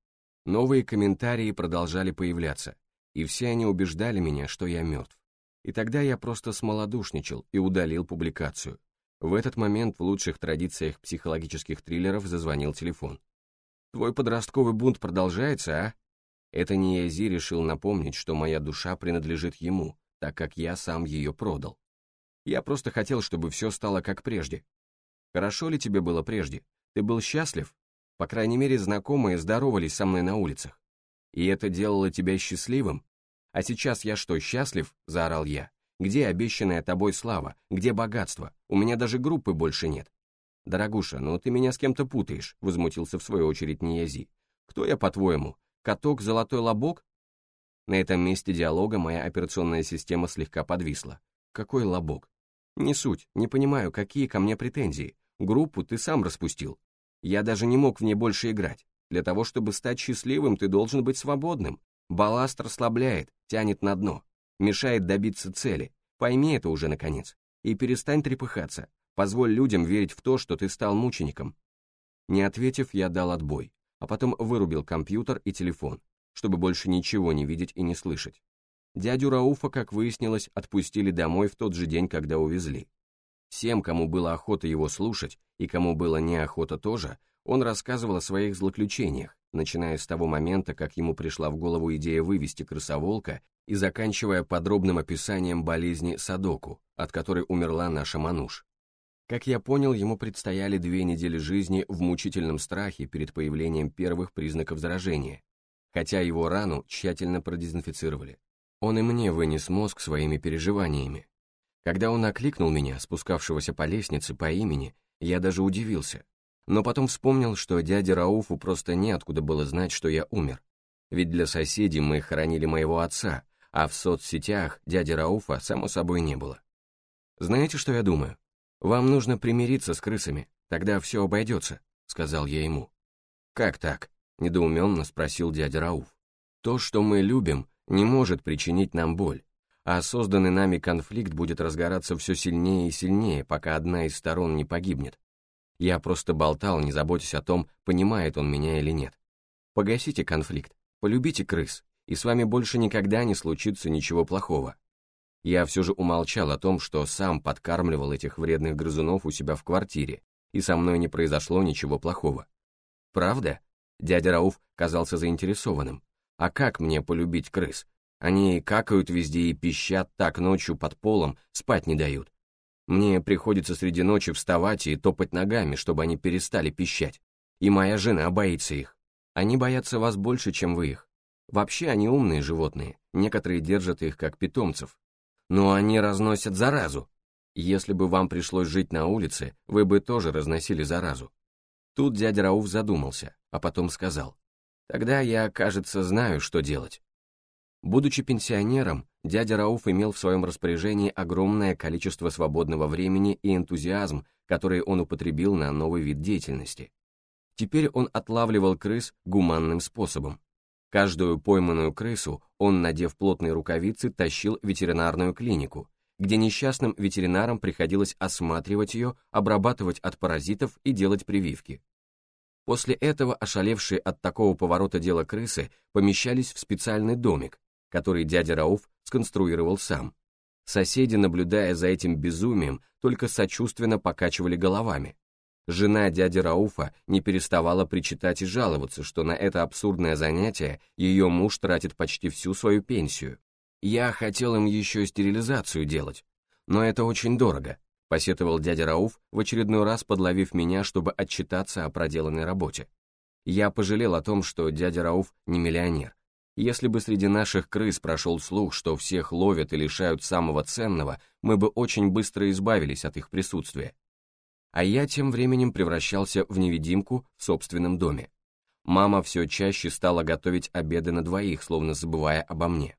Новые комментарии продолжали появляться, и все они убеждали меня, что я мертв. И тогда я просто смолодушничал и удалил публикацию. В этот момент в лучших традициях психологических триллеров зазвонил телефон. «Твой подростковый бунт продолжается, а?» Это не Язи решил напомнить, что моя душа принадлежит ему, так как я сам ее продал. Я просто хотел, чтобы все стало как прежде. Хорошо ли тебе было прежде? Ты был счастлив? По крайней мере, знакомые здоровались со мной на улицах. И это делало тебя счастливым? А сейчас я что, счастлив? Заорал я. Где обещанная тобой слава? Где богатство? У меня даже группы больше нет. Дорогуша, ну ты меня с кем-то путаешь, возмутился в свою очередь Ниязи. Кто я, по-твоему? Каток Золотой Лобок? На этом месте диалога моя операционная система слегка подвисла. Какой лобок? Не суть, не понимаю, какие ко мне претензии. Группу ты сам распустил. Я даже не мог в ней больше играть. Для того, чтобы стать счастливым, ты должен быть свободным. Балласт расслабляет, тянет на дно мешает добиться цели. Пойми это уже, наконец. И перестань трепыхаться. Позволь людям верить в то, что ты стал мучеником. Не ответив, я дал отбой, а потом вырубил компьютер и телефон, чтобы больше ничего не видеть и не слышать. Дядю Рауфа, как выяснилось, отпустили домой в тот же день, когда увезли. Всем, кому было охота его слушать, и кому было неохота тоже, он рассказывал о своих злоключениях, начиная с того момента, как ему пришла в голову идея вывести крысоволка, и заканчивая подробным описанием болезни Садоку, от которой умерла наша Мануш. Как я понял, ему предстояли две недели жизни в мучительном страхе перед появлением первых признаков заражения, хотя его рану тщательно продезинфицировали. Он и мне вынес мозг своими переживаниями. Когда он окликнул меня, спускавшегося по лестнице по имени, я даже удивился, но потом вспомнил, что дяде Рауфу просто неоткуда было знать, что я умер. Ведь для соседей мы хоронили моего отца, а в соцсетях дяди Рауфа, само собой, не было. Знаете, что я думаю? Вам нужно примириться с крысами, тогда все обойдется, сказал я ему. Как так? Недоуменно спросил дядя Рауф. То, что мы любим, не может причинить нам боль, а созданный нами конфликт будет разгораться все сильнее и сильнее, пока одна из сторон не погибнет. Я просто болтал, не заботясь о том, понимает он меня или нет. Погасите конфликт, полюбите крыс, и с вами больше никогда не случится ничего плохого. Я все же умолчал о том, что сам подкармливал этих вредных грызунов у себя в квартире, и со мной не произошло ничего плохого. Правда? Дядя Рауф казался заинтересованным. А как мне полюбить крыс? Они какают везде и пищат так ночью под полом, спать не дают. Мне приходится среди ночи вставать и топать ногами, чтобы они перестали пищать. И моя жена боится их. Они боятся вас больше, чем вы их. Вообще они умные животные, некоторые держат их как питомцев. Но они разносят заразу. Если бы вам пришлось жить на улице, вы бы тоже разносили заразу. Тут дядя Рауф задумался, а потом сказал. Тогда я, кажется, знаю, что делать. Будучи пенсионером, дядя Рауф имел в своем распоряжении огромное количество свободного времени и энтузиазм, который он употребил на новый вид деятельности. Теперь он отлавливал крыс гуманным способом. Каждую пойманную крысу он, надев плотные рукавицы, тащил в ветеринарную клинику, где несчастным ветеринарам приходилось осматривать ее, обрабатывать от паразитов и делать прививки. После этого ошалевшие от такого поворота дела крысы помещались в специальный домик, который дядя Рауф сконструировал сам. Соседи, наблюдая за этим безумием, только сочувственно покачивали головами. Жена дяди Рауфа не переставала причитать и жаловаться, что на это абсурдное занятие ее муж тратит почти всю свою пенсию. Я хотел им еще стерилизацию делать, но это очень дорого, посетовал дядя Рауф, в очередной раз подловив меня, чтобы отчитаться о проделанной работе. Я пожалел о том, что дядя Рауф не миллионер. Если бы среди наших крыс прошел слух, что всех ловят и лишают самого ценного, мы бы очень быстро избавились от их присутствия. А я тем временем превращался в невидимку в собственном доме. Мама все чаще стала готовить обеды на двоих, словно забывая обо мне.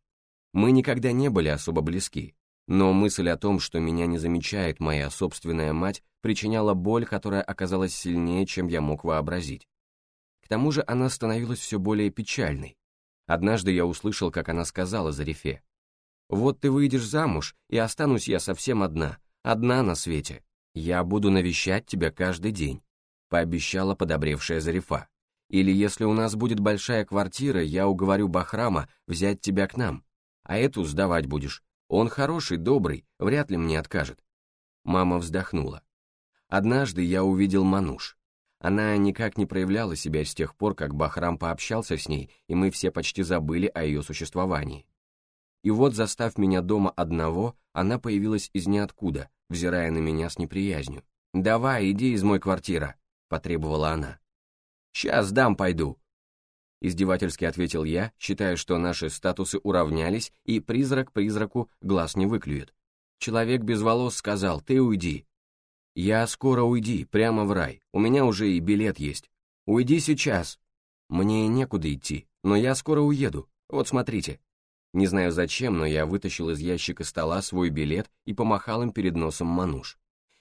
Мы никогда не были особо близки, но мысль о том, что меня не замечает моя собственная мать, причиняла боль, которая оказалась сильнее, чем я мог вообразить. К тому же она становилась все более печальной. Однажды я услышал, как она сказала Зарифе, «Вот ты выйдешь замуж, и останусь я совсем одна, одна на свете. Я буду навещать тебя каждый день», — пообещала подобревшая Зарифа. «Или если у нас будет большая квартира, я уговорю Бахрама взять тебя к нам, а эту сдавать будешь, он хороший, добрый, вряд ли мне откажет. Мама вздохнула. Однажды я увидел Мануш. Она никак не проявляла себя с тех пор, как Бахрам пообщался с ней, и мы все почти забыли о ее существовании. И вот, застав меня дома одного, она появилась из ниоткуда, взирая на меня с неприязнью. «Давай, иди из мой квартира», — потребовала она. «Сейчас дам пойду», Издевательски ответил я, считая, что наши статусы уравнялись, и призрак призраку глаз не выклюет. Человек без волос сказал «ты уйди». «Я скоро уйди, прямо в рай, у меня уже и билет есть. Уйди сейчас». «Мне некуда идти, но я скоро уеду, вот смотрите». Не знаю зачем, но я вытащил из ящика стола свой билет и помахал им перед носом Мануш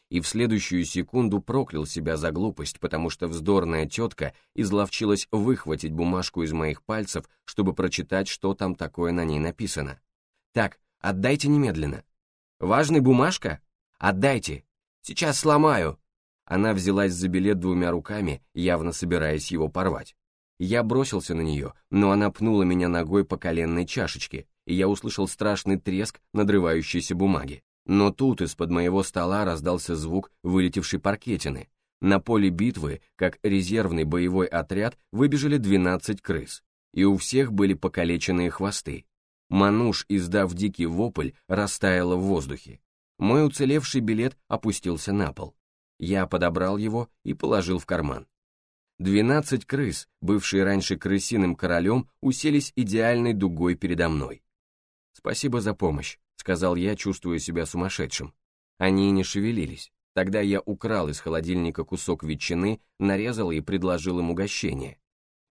и в следующую секунду проклял себя за глупость, потому что вздорная тетка изловчилась выхватить бумажку из моих пальцев, чтобы прочитать, что там такое на ней написано. «Так, отдайте немедленно». «Важный бумажка? Отдайте. Сейчас сломаю». Она взялась за билет двумя руками, явно собираясь его порвать. Я бросился на нее, но она пнула меня ногой по коленной чашечке, и я услышал страшный треск надрывающейся бумаги. Но тут из-под моего стола раздался звук вылетевшей паркетины. На поле битвы, как резервный боевой отряд, выбежали 12 крыс, и у всех были покалеченные хвосты. Мануш, издав дикий вопль, растаяла в воздухе. Мой уцелевший билет опустился на пол. Я подобрал его и положил в карман. Двенадцать крыс, бывшие раньше крысиным королем, уселись идеальной дугой передо мной. «Спасибо за помощь», — сказал я, чувствуя себя сумасшедшим. Они не шевелились. Тогда я украл из холодильника кусок ветчины, нарезал и предложил им угощение.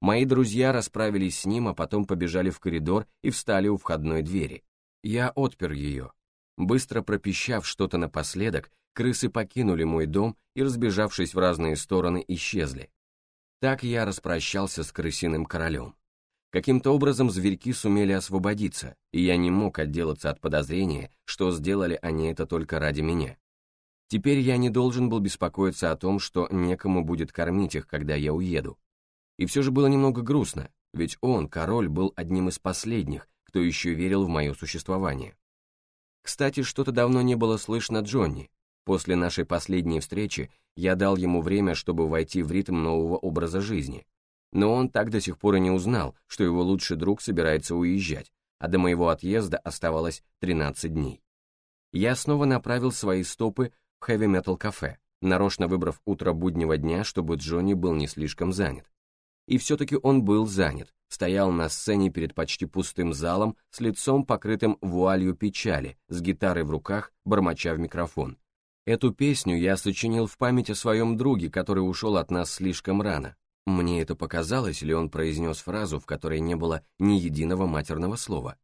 Мои друзья расправились с ним, а потом побежали в коридор и встали у входной двери. Я отпер ее. Быстро пропищав что-то напоследок, крысы покинули мой дом и, разбежавшись в разные стороны, исчезли. Так я распрощался с крысиным королем. Каким-то образом зверьки сумели освободиться, и я не мог отделаться от подозрения, что сделали они это только ради меня. Теперь я не должен был беспокоиться о том, что некому будет кормить их, когда я уеду. И все же было немного грустно, ведь он, король, был одним из последних, кто еще верил в мое существование. Кстати, что-то давно не было слышно Джонни. После нашей последней встречи я дал ему время, чтобы войти в ритм нового образа жизни, но он так до сих пор и не узнал, что его лучший друг собирается уезжать, а до моего отъезда оставалось 13 дней. Я снова направил свои стопы в хэви-метал кафе, нарочно выбрав утро буднего дня, чтобы Джонни был не слишком занят. И все-таки он был занят, стоял на сцене перед почти пустым залом с лицом покрытым вуалью печали, с гитарой в руках, бормоча в микрофон. Эту песню я сочинил в память о своем друге, который ушел от нас слишком рано, мне это показалось, или он произнес фразу, в которой не было ни единого матерного слова.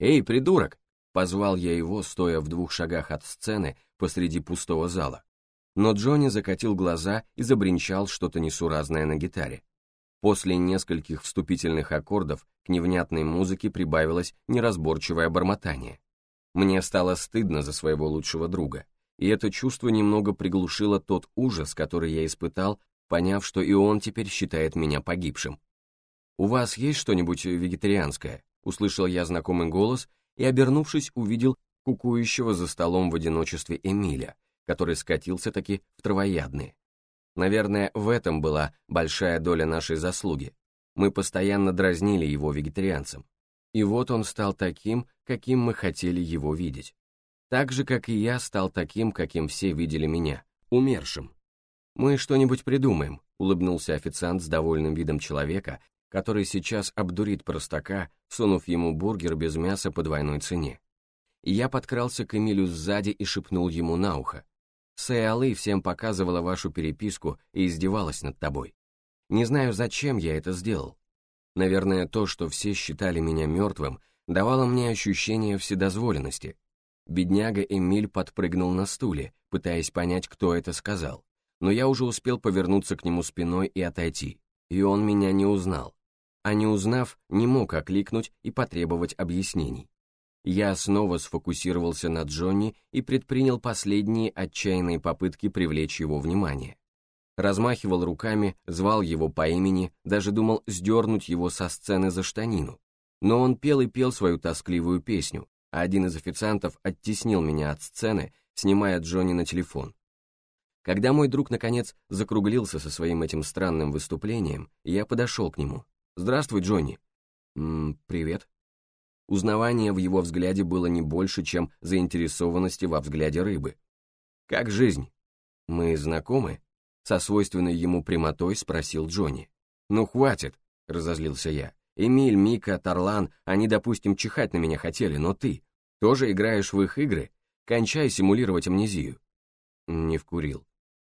«Эй, придурок!» — позвал я его, стоя в двух шагах от сцены посреди пустого зала. Но Джонни закатил глаза и забринчал что-то несуразное на гитаре. После нескольких вступительных аккордов к невнятной музыке прибавилось неразборчивое бормотание. Мне стало стыдно за своего лучшего друга, и это чувство немного приглушило тот ужас, который я испытал, поняв, что и он теперь считает меня погибшим. «У вас есть что-нибудь вегетарианское?» Услышал я знакомый голос и, обернувшись, увидел кукующего за столом в одиночестве Эмиля, который скатился таки в травоядные. Наверное, в этом была большая доля нашей заслуги. Мы постоянно дразнили его вегетарианцем. И вот он стал таким, каким мы хотели его видеть. Так же, как и я стал таким, каким все видели меня, умершим. «Мы что-нибудь придумаем», — улыбнулся официант с довольным видом человека, который сейчас обдурит простака, сунув ему бургер без мяса по двойной цене. Я подкрался к Эмилю сзади и шепнул ему на ухо. «Сэй всем показывала вашу переписку и издевалась над тобой. Не знаю, зачем я это сделал. Наверное, то, что все считали меня мертвым, давало мне ощущение вседозволенности. Бедняга Эмиль подпрыгнул на стуле, пытаясь понять, кто это сказал но я уже успел повернуться к нему спиной и отойти, и он меня не узнал. А не узнав, не мог окликнуть и потребовать объяснений. Я снова сфокусировался на Джонни и предпринял последние отчаянные попытки привлечь его внимание. Размахивал руками, звал его по имени, даже думал сдернуть его со сцены за штанину. Но он пел и пел свою тоскливую песню, а один из официантов оттеснил меня от сцены, снимая Джонни на телефон. Когда мой друг, наконец, закруглился со своим этим странным выступлением, я подошел к нему. «Здравствуй, Джонни». «М -м, «Привет». Узнавание в его взгляде было не больше, чем заинтересованности во взгляде рыбы. «Как жизнь?» «Мы знакомы?» Со свойственной ему прямотой спросил Джонни. «Ну, хватит», — разозлился я. «Эмиль, Мика, Тарлан, они, допустим, чихать на меня хотели, но ты тоже играешь в их игры? Кончай симулировать амнезию». Не вкурил.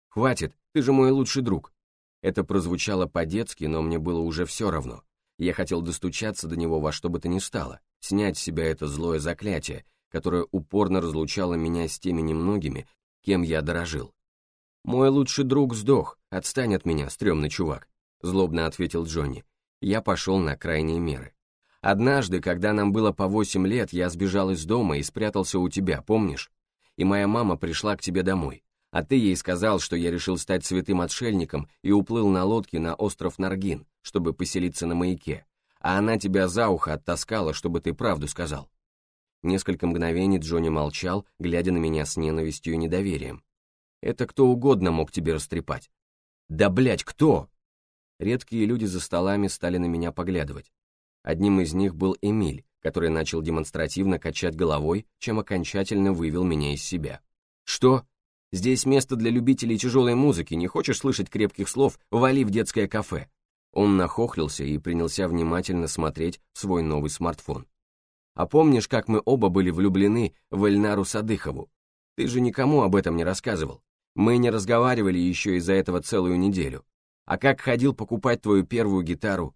«Хватит, ты же мой лучший друг». Это прозвучало по-детски, но мне было уже все равно. Я хотел достучаться до него во что бы то ни стало, снять с себя это злое заклятие, которое упорно разлучало меня с теми немногими, кем я дорожил. «Мой лучший друг сдох, отстань от меня, стрёмный чувак», — злобно ответил Джонни. Я пошел на крайние меры. «Однажды, когда нам было по восемь лет, я сбежал из дома и спрятался у тебя, помнишь? И моя мама пришла к тебе домой а ты ей сказал, что я решил стать святым отшельником и уплыл на лодке на остров Наргин, чтобы поселиться на маяке, а она тебя за ухо оттаскала, чтобы ты правду сказал. Несколько мгновений Джонни молчал, глядя на меня с ненавистью и недоверием. Это кто угодно мог тебе растрепать. Да, блядь, кто? Редкие люди за столами стали на меня поглядывать. Одним из них был Эмиль, который начал демонстративно качать головой, чем окончательно вывел меня из себя. «Что? Здесь место для любителей тяжелой музыки, не хочешь слышать крепких слов, вали в детское кафе». Он нахохлился и принялся внимательно смотреть свой новый смартфон. «А помнишь, как мы оба были влюблены в Эльнару Садыхову? Ты же никому об этом не рассказывал. Мы не разговаривали еще из-за этого целую неделю. А как ходил покупать твою первую гитару?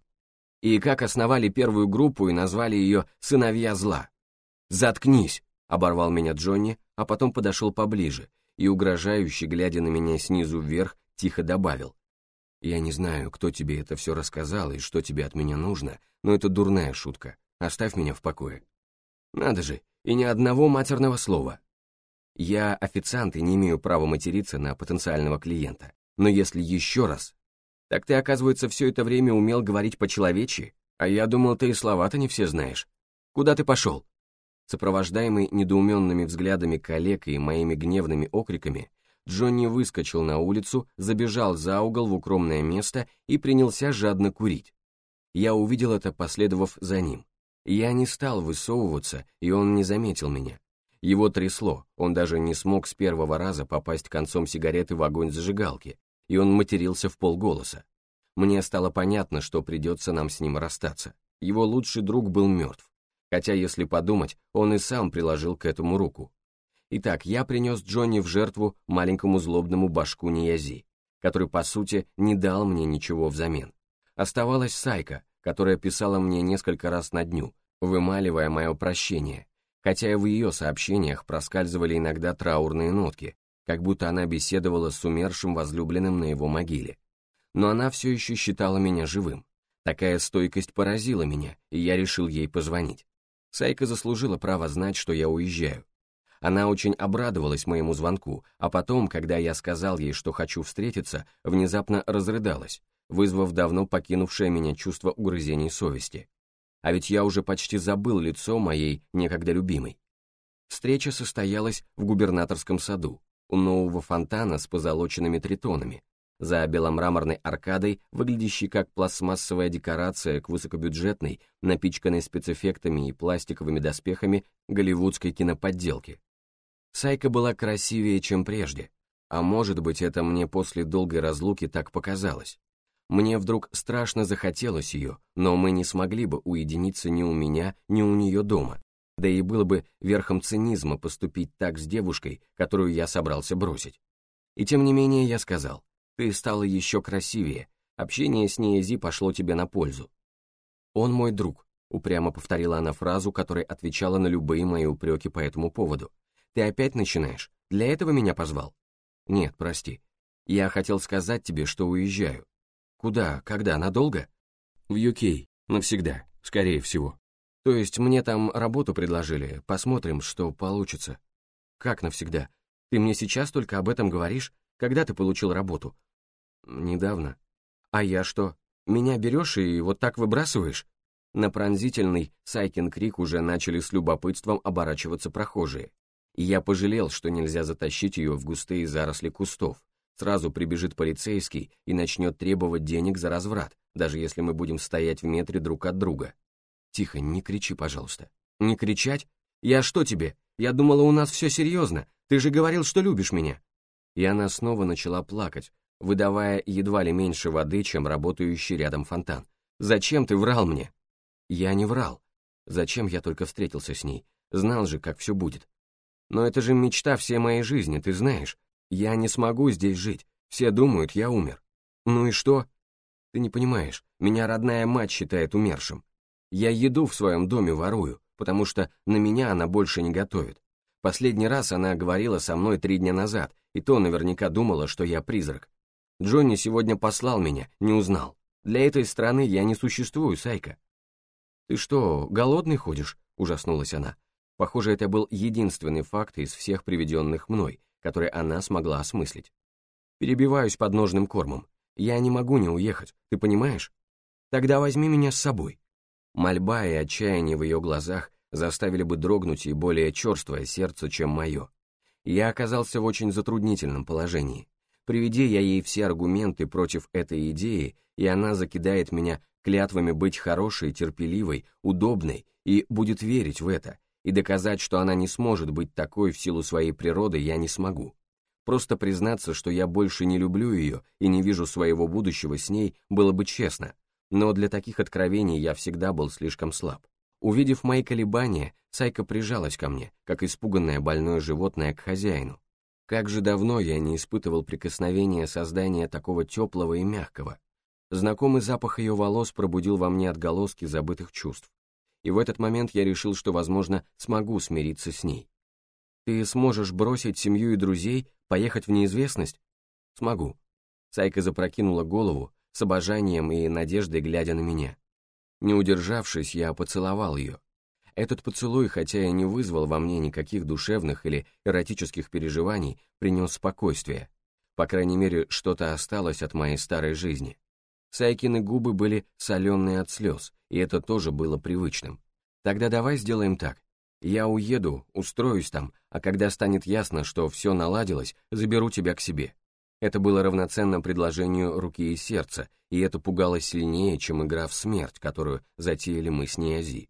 И как основали первую группу и назвали ее «Сыновья зла»? «Заткнись!» — оборвал меня Джонни, а потом подошел поближе и, угрожающе глядя на меня снизу вверх, тихо добавил. «Я не знаю, кто тебе это все рассказал и что тебе от меня нужно, но это дурная шутка. Оставь меня в покое». «Надо же, и ни одного матерного слова». Я официант и не имею права материться на потенциального клиента. Но если еще раз, так ты, оказывается, все это время умел говорить по-человечьи, а я думал, ты и слова-то не все знаешь. Куда ты пошел?» Сопровождаемый недоуменными взглядами коллег и моими гневными окриками, Джонни выскочил на улицу, забежал за угол в укромное место и принялся жадно курить. Я увидел это, последовав за ним. Я не стал высовываться, и он не заметил меня. Его трясло, он даже не смог с первого раза попасть концом сигареты в огонь зажигалки, и он матерился в полголоса. Мне стало понятно, что придется нам с ним расстаться. Его лучший друг был мертв, хотя, если подумать, он и сам приложил к этому руку. Итак, я принес Джонни в жертву маленькому злобному башку Ниязи, который, по сути, не дал мне ничего взамен. Оставалась Сайка, которая писала мне несколько раз на дню, вымаливая мое прощение, хотя в ее сообщениях проскальзывали иногда траурные нотки, как будто она беседовала с умершим возлюбленным на его могиле. Но она все еще считала меня живым. Такая стойкость поразила меня, и я решил ей позвонить. Сайка заслужила право знать, что я уезжаю. Она очень обрадовалась моему звонку, а потом, когда я сказал ей, что хочу встретиться, внезапно разрыдалась, вызвав давно покинувшее меня чувство угрызений совести. А ведь я уже почти забыл лицо моей некогда любимой. Встреча состоялась в губернаторском саду, у нового фонтана с позолоченными тритонами, за беломраморной аркадой, выглядящей как пластмассовая декорация к высокобюджетной, напичканной спецэффектами и пластиковыми доспехами голливудской киноподделки. Сайка была красивее, чем прежде, а может быть, это мне после долгой разлуки так показалось. Мне вдруг страшно захотелось ее, но мы не смогли бы уединиться ни у меня, ни у нее дома, да и было бы верхом цинизма поступить так с девушкой, которую я собрался бросить. И тем не менее я сказал, ты стала еще красивее, общение с Ниези пошло тебе на пользу. Он мой друг, упрямо повторила она фразу, которая отвечала на любые мои упреки по этому поводу. Ты опять начинаешь? Для этого меня позвал? Нет, прости. Я хотел сказать тебе, что уезжаю. Куда, когда, надолго? В UK, навсегда, скорее всего. То есть мне там работу предложили, посмотрим, что получится. Как навсегда? Ты мне сейчас только об этом говоришь? Когда ты получил работу? Недавно. А я что? Меня берешь и вот так выбрасываешь? На пронзительный Сайкин крик уже начали с любопытством оборачиваться прохожие. И я пожалел, что нельзя затащить ее в густые заросли кустов. Сразу прибежит полицейский и начнет требовать денег за разврат, даже если мы будем стоять в метре друг от друга. Тихо, не кричи, пожалуйста. Не кричать? Я что тебе? Я думала, у нас все серьезно. Ты же говорил, что любишь меня. И она снова начала плакать, выдавая едва ли меньше воды, чем работающий рядом фонтан. «Зачем ты врал мне?» «Я не врал. Зачем я только встретился с ней? Знал же, как все будет. Но это же мечта всей моей жизни, ты знаешь. Я не смогу здесь жить. Все думают, я умер. Ну и что? Ты не понимаешь, меня родная мать считает умершим. Я еду в своем доме ворую, потому что на меня она больше не готовит. Последний раз она говорила со мной три дня назад, и то наверняка думала, что я призрак. Джонни сегодня послал меня, не узнал. Для этой страны я не существую, Сайка. «Ты что, голодный ходишь?» – ужаснулась она. Похоже, это был единственный факт из всех приведенных мной, который она смогла осмыслить. «Перебиваюсь подножным кормом. Я не могу не уехать, ты понимаешь? Тогда возьми меня с собой. Мольба и отчаяние в ее глазах заставили бы дрогнуть и более черствое сердце, чем мое. Я оказался в очень затруднительном положении. Приведи я ей все аргументы против этой идеи, и она закидает меня клятвами быть хорошей, терпеливой, удобной, и будет верить в это, и доказать, что она не сможет быть такой в силу своей природы, я не смогу. Просто признаться, что я больше не люблю ее и не вижу своего будущего с ней, было бы честно, но для таких откровений я всегда был слишком слаб. Увидев мои колебания, Сайка прижалась ко мне, как испуганное больное животное к хозяину. Как же давно я не испытывал прикосновения создания такого теплого и мягкого. Знакомый запах ее волос пробудил во мне отголоски забытых чувств. И в этот момент я решил, что, возможно, смогу смириться с ней. «Ты сможешь бросить семью и друзей, поехать в неизвестность?» «Смогу». Сайка запрокинула голову, с обожанием и надеждой глядя на меня. Не удержавшись, я поцеловал ее. Этот поцелуй, хотя и не вызвал во мне никаких душевных или эротических переживаний, принес спокойствие. По крайней мере, что-то осталось от моей старой жизни. Сайкины губы были соленые от слез, и это тоже было привычным. Тогда давай сделаем так. Я уеду, устроюсь там, а когда станет ясно, что все наладилось, заберу тебя к себе. Это было равноценно предложению руки и сердца, и это пугало сильнее, чем игра в смерть, которую затеяли мы с Ниази.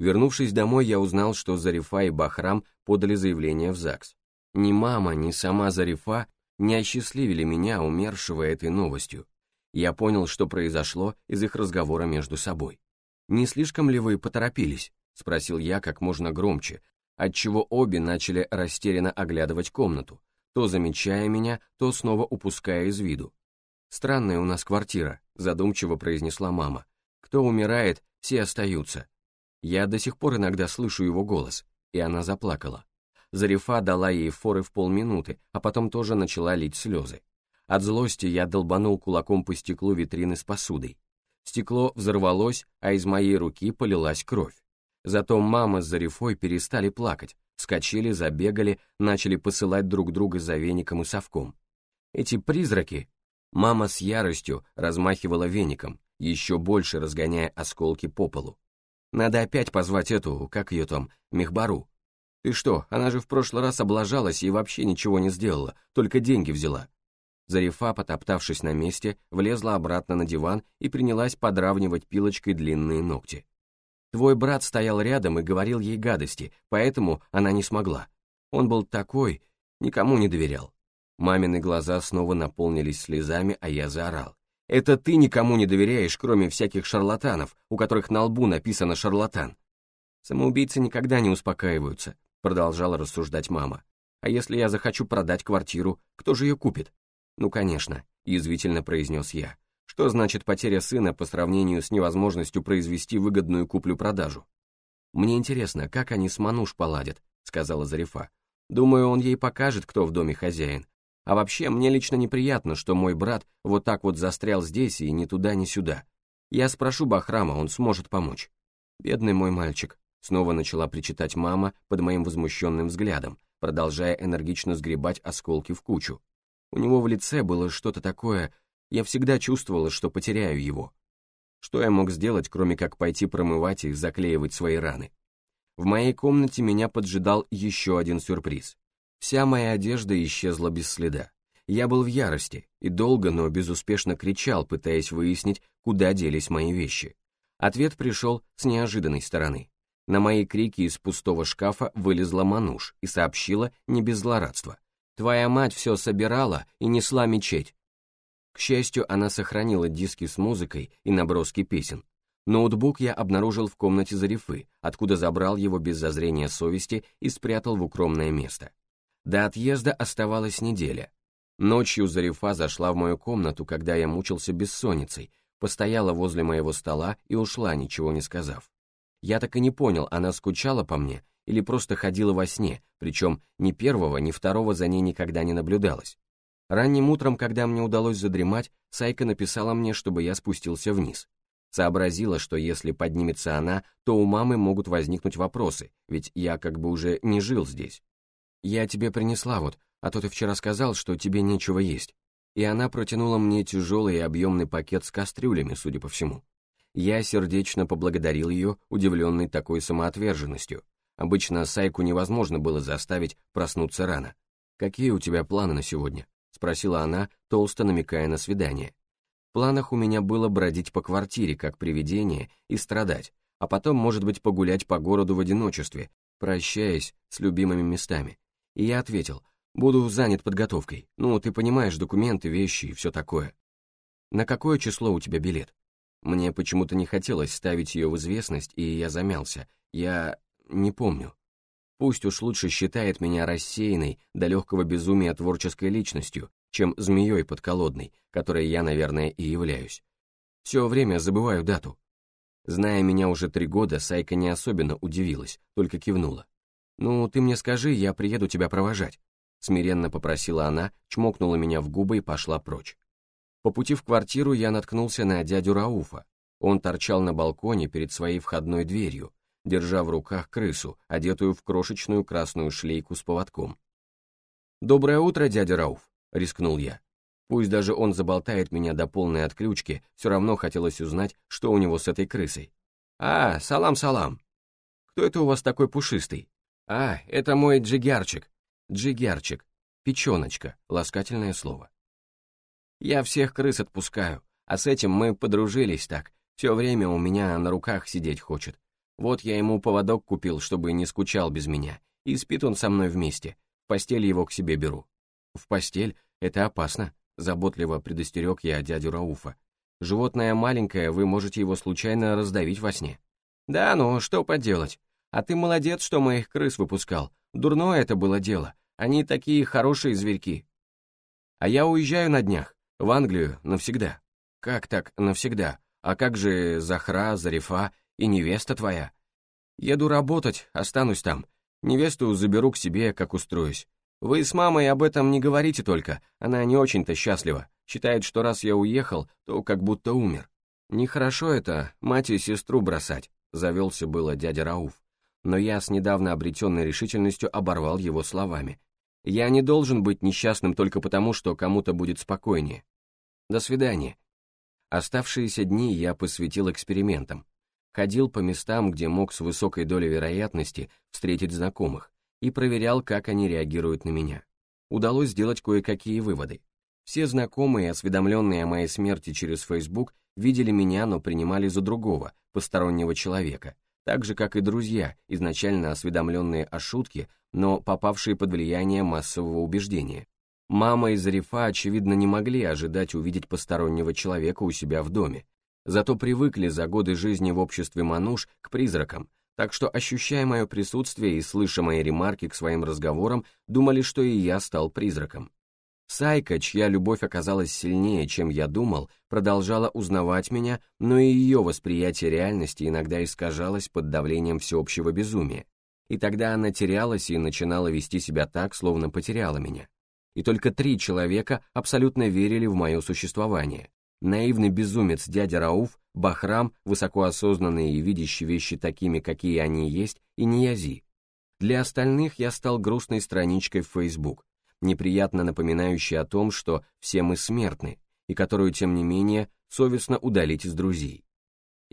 Вернувшись домой, я узнал, что Зарифа и Бахрам подали заявление в ЗАГС. Ни мама, ни сама Зарифа не осчастливили меня, умершего этой новостью. Я понял, что произошло из их разговора между собой. «Не слишком ли вы поторопились?» — спросил я как можно громче, отчего обе начали растерянно оглядывать комнату, то замечая меня, то снова упуская из виду. «Странная у нас квартира», — задумчиво произнесла мама. «Кто умирает, все остаются». Я до сих пор иногда слышу его голос, и она заплакала. Зарифа дала ей форы в полминуты, а потом тоже начала лить слезы. От злости я долбанул кулаком по стеклу витрины с посудой. Стекло взорвалось, а из моей руки полилась кровь. Зато мама с Зарифой перестали плакать, вскочили, забегали, начали посылать друг друга за веником и совком. Эти призраки... Мама с яростью размахивала веником, еще больше разгоняя осколки по полу. Надо опять позвать эту, как ее там, Мехбару. Ты что, она же в прошлый раз облажалась и вообще ничего не сделала, только деньги взяла. Зарифа, потоптавшись на месте, влезла обратно на диван и принялась подравнивать пилочкой длинные ногти. Твой брат стоял рядом и говорил ей гадости, поэтому она не смогла. Он был такой, никому не доверял. Мамины глаза снова наполнились слезами, а я заорал. «Это ты никому не доверяешь, кроме всяких шарлатанов, у которых на лбу написано «шарлатан». Самоубийцы никогда не успокаиваются, продолжала рассуждать мама. А если я захочу продать квартиру, кто же ее купит? Ну, конечно, язвительно произнес я. Что значит потеря сына по сравнению с невозможностью произвести выгодную куплю-продажу? «Мне интересно, как они с Мануш поладят», — сказала Зарифа. «Думаю, он ей покажет, кто в доме хозяин. А вообще, мне лично неприятно, что мой брат вот так вот застрял здесь и ни туда, ни сюда. Я спрошу Бахрама, он сможет помочь». «Бедный мой мальчик», — снова начала причитать мама под моим возмущенным взглядом, продолжая энергично сгребать осколки в кучу. У него в лице было что-то такое, я всегда чувствовала, что потеряю его. Что я мог сделать, кроме как пойти промывать и заклеивать свои раны? В моей комнате меня поджидал еще один сюрприз. Вся моя одежда исчезла без следа. Я был в ярости и долго, но безуспешно кричал, пытаясь выяснить, куда делись мои вещи. Ответ пришел с неожиданной стороны. На мои крики из пустого шкафа вылезла Мануш и сообщила не без злорадства. «Твоя мать все собирала и несла мечеть. К счастью, она сохранила диски с музыкой и наброски песен. Ноутбук я обнаружил в комнате Зарифы, откуда забрал его без зазрения совести и спрятал в укромное место. До отъезда оставалась неделя. Ночью Зарифа зашла в мою комнату, когда я мучился бессонницей, постояла возле моего стола и ушла, ничего не сказав. Я так и не понял, она скучала по мне или просто ходила во сне, причем ни первого, ни второго за ней никогда не наблюдалось. Ранним утром, когда мне удалось задремать, Сайка написала мне, чтобы я спустился вниз. Сообразила, что если поднимется она, то у мамы могут возникнуть вопросы, ведь я как бы уже не жил здесь. «Я тебе принесла вот, а то ты вчера сказал, что тебе нечего есть». И она протянула мне тяжелый и объемный пакет с кастрюлями, судя по всему. Я сердечно поблагодарил ее, удивленный такой самоотверженностью. Обычно Сайку невозможно было заставить проснуться рано. «Какие у тебя планы на сегодня?» — спросила она, толсто намекая на свидание. В планах у меня было бродить по квартире, как привидение, и страдать, а потом, может быть, погулять по городу в одиночестве, прощаясь с любимыми местами. И я ответил, буду занят подготовкой, ну, ты понимаешь, документы, вещи и все такое. На какое число у тебя билет? Мне почему-то не хотелось ставить ее в известность, и я замялся. Я не помню. Пусть уж лучше считает меня рассеянной до легкого безумия творческой личностью, чем змеей подколодной, которой я, наверное, и являюсь. Все время забываю дату. Зная меня уже три года, Сайка не особенно удивилась, только кивнула. «Ну, ты мне скажи, я приеду тебя провожать», — смиренно попросила она, чмокнула меня в губы и пошла прочь. По пути в квартиру я наткнулся на дядю Рауфа. Он торчал на балконе перед своей входной дверью, держа в руках крысу, одетую в крошечную красную шлейку с поводком. «Доброе утро, дядя Рауф», — рискнул я. Пусть даже он заболтает меня до полной отключки, все равно хотелось узнать, что у него с этой крысой. «А, салам-салам! Кто это у вас такой пушистый?» «А, это мой джигярчик. Джигярчик. Печеночка, ласкательное слово. Я всех крыс отпускаю, а с этим мы подружились так. Все время у меня на руках сидеть хочет. Вот я ему поводок купил, чтобы не скучал без меня, и спит он со мной вместе. В постель его к себе беру. В постель? Это опасно. Заботливо предостерег я дядю Рауфа. Животное маленькое, вы можете его случайно раздавить во сне. Да, ну, что поделать. А ты молодец, что моих крыс выпускал. Дурное это было дело. Они такие хорошие зверьки. А я уезжаю на днях. В Англию навсегда. Как так навсегда? А как же Захра, Зарифа и невеста твоя? Еду работать, останусь там. Невесту заберу к себе, как устроюсь. Вы с мамой об этом не говорите только, она не очень-то счастлива. Считает, что раз я уехал, то как будто умер. Нехорошо это, мать и сестру бросать, завелся было дядя Рауф. Но я с недавно обретенной решительностью оборвал его словами. Я не должен быть несчастным только потому, что кому-то будет спокойнее. До свидания. Оставшиеся дни я посвятил экспериментам. Ходил по местам, где мог с высокой долей вероятности встретить знакомых и проверял, как они реагируют на меня. Удалось сделать кое-какие выводы. Все знакомые, осведомленные о моей смерти через Facebook, видели меня, но принимали за другого, постороннего человека, так же, как и друзья, изначально осведомленные о шутке, но попавшие под влияние массового убеждения. Мама и Зарифа, очевидно, не могли ожидать увидеть постороннего человека у себя в доме, зато привыкли за годы жизни в обществе Мануш к призракам, так что, ощущая мое присутствие и слыша мои ремарки к своим разговорам, думали, что и я стал призраком. Сайка, чья любовь оказалась сильнее, чем я думал, продолжала узнавать меня, но и ее восприятие реальности иногда искажалось под давлением всеобщего безумия. И тогда она терялась и начинала вести себя так, словно потеряла меня. И только три человека абсолютно верили в мое существование наивный безумец дядя Рауф, Бахрам, высокоосознанный и видящий вещи такими, какие они есть, и Ниязи. Для остальных я стал грустной страничкой в Facebook, неприятно напоминающей о том, что все мы смертны, и которую, тем не менее, совестно удалить из друзей.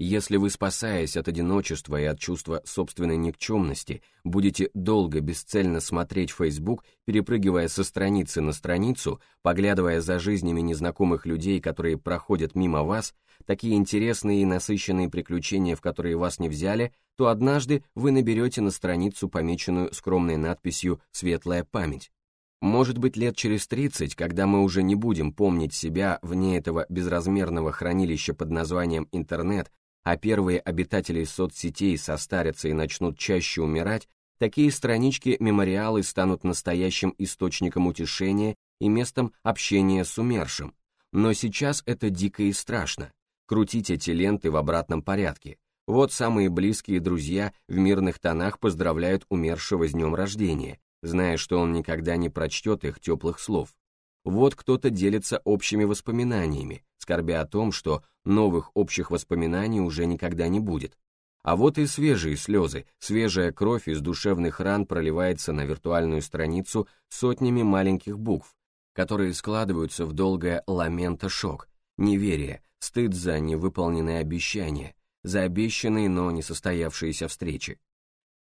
Если вы, спасаясь от одиночества и от чувства собственной никчемности, будете долго бесцельно смотреть Facebook, перепрыгивая со страницы на страницу, поглядывая за жизнями незнакомых людей, которые проходят мимо вас, такие интересные и насыщенные приключения, в которые вас не взяли, то однажды вы наберете на страницу, помеченную скромной надписью «Светлая память». Может быть, лет через 30, когда мы уже не будем помнить себя вне этого безразмерного хранилища под названием интернет, а первые обитатели соцсетей состарятся и начнут чаще умирать, такие странички-мемориалы станут настоящим источником утешения и местом общения с умершим. Но сейчас это дико и страшно. Крутить эти ленты в обратном порядке. Вот самые близкие друзья в мирных тонах поздравляют умершего с днем рождения, зная, что он никогда не прочтет их теплых слов. Вот кто-то делится общими воспоминаниями, скорбя о том, что новых общих воспоминаний уже никогда не будет. А вот и свежие слезы, свежая кровь из душевных ран проливается на виртуальную страницу сотнями маленьких букв, которые складываются в долгое ламента-шок, неверие, стыд за невыполненные обещания, за обещанные, но не состоявшиеся встречи.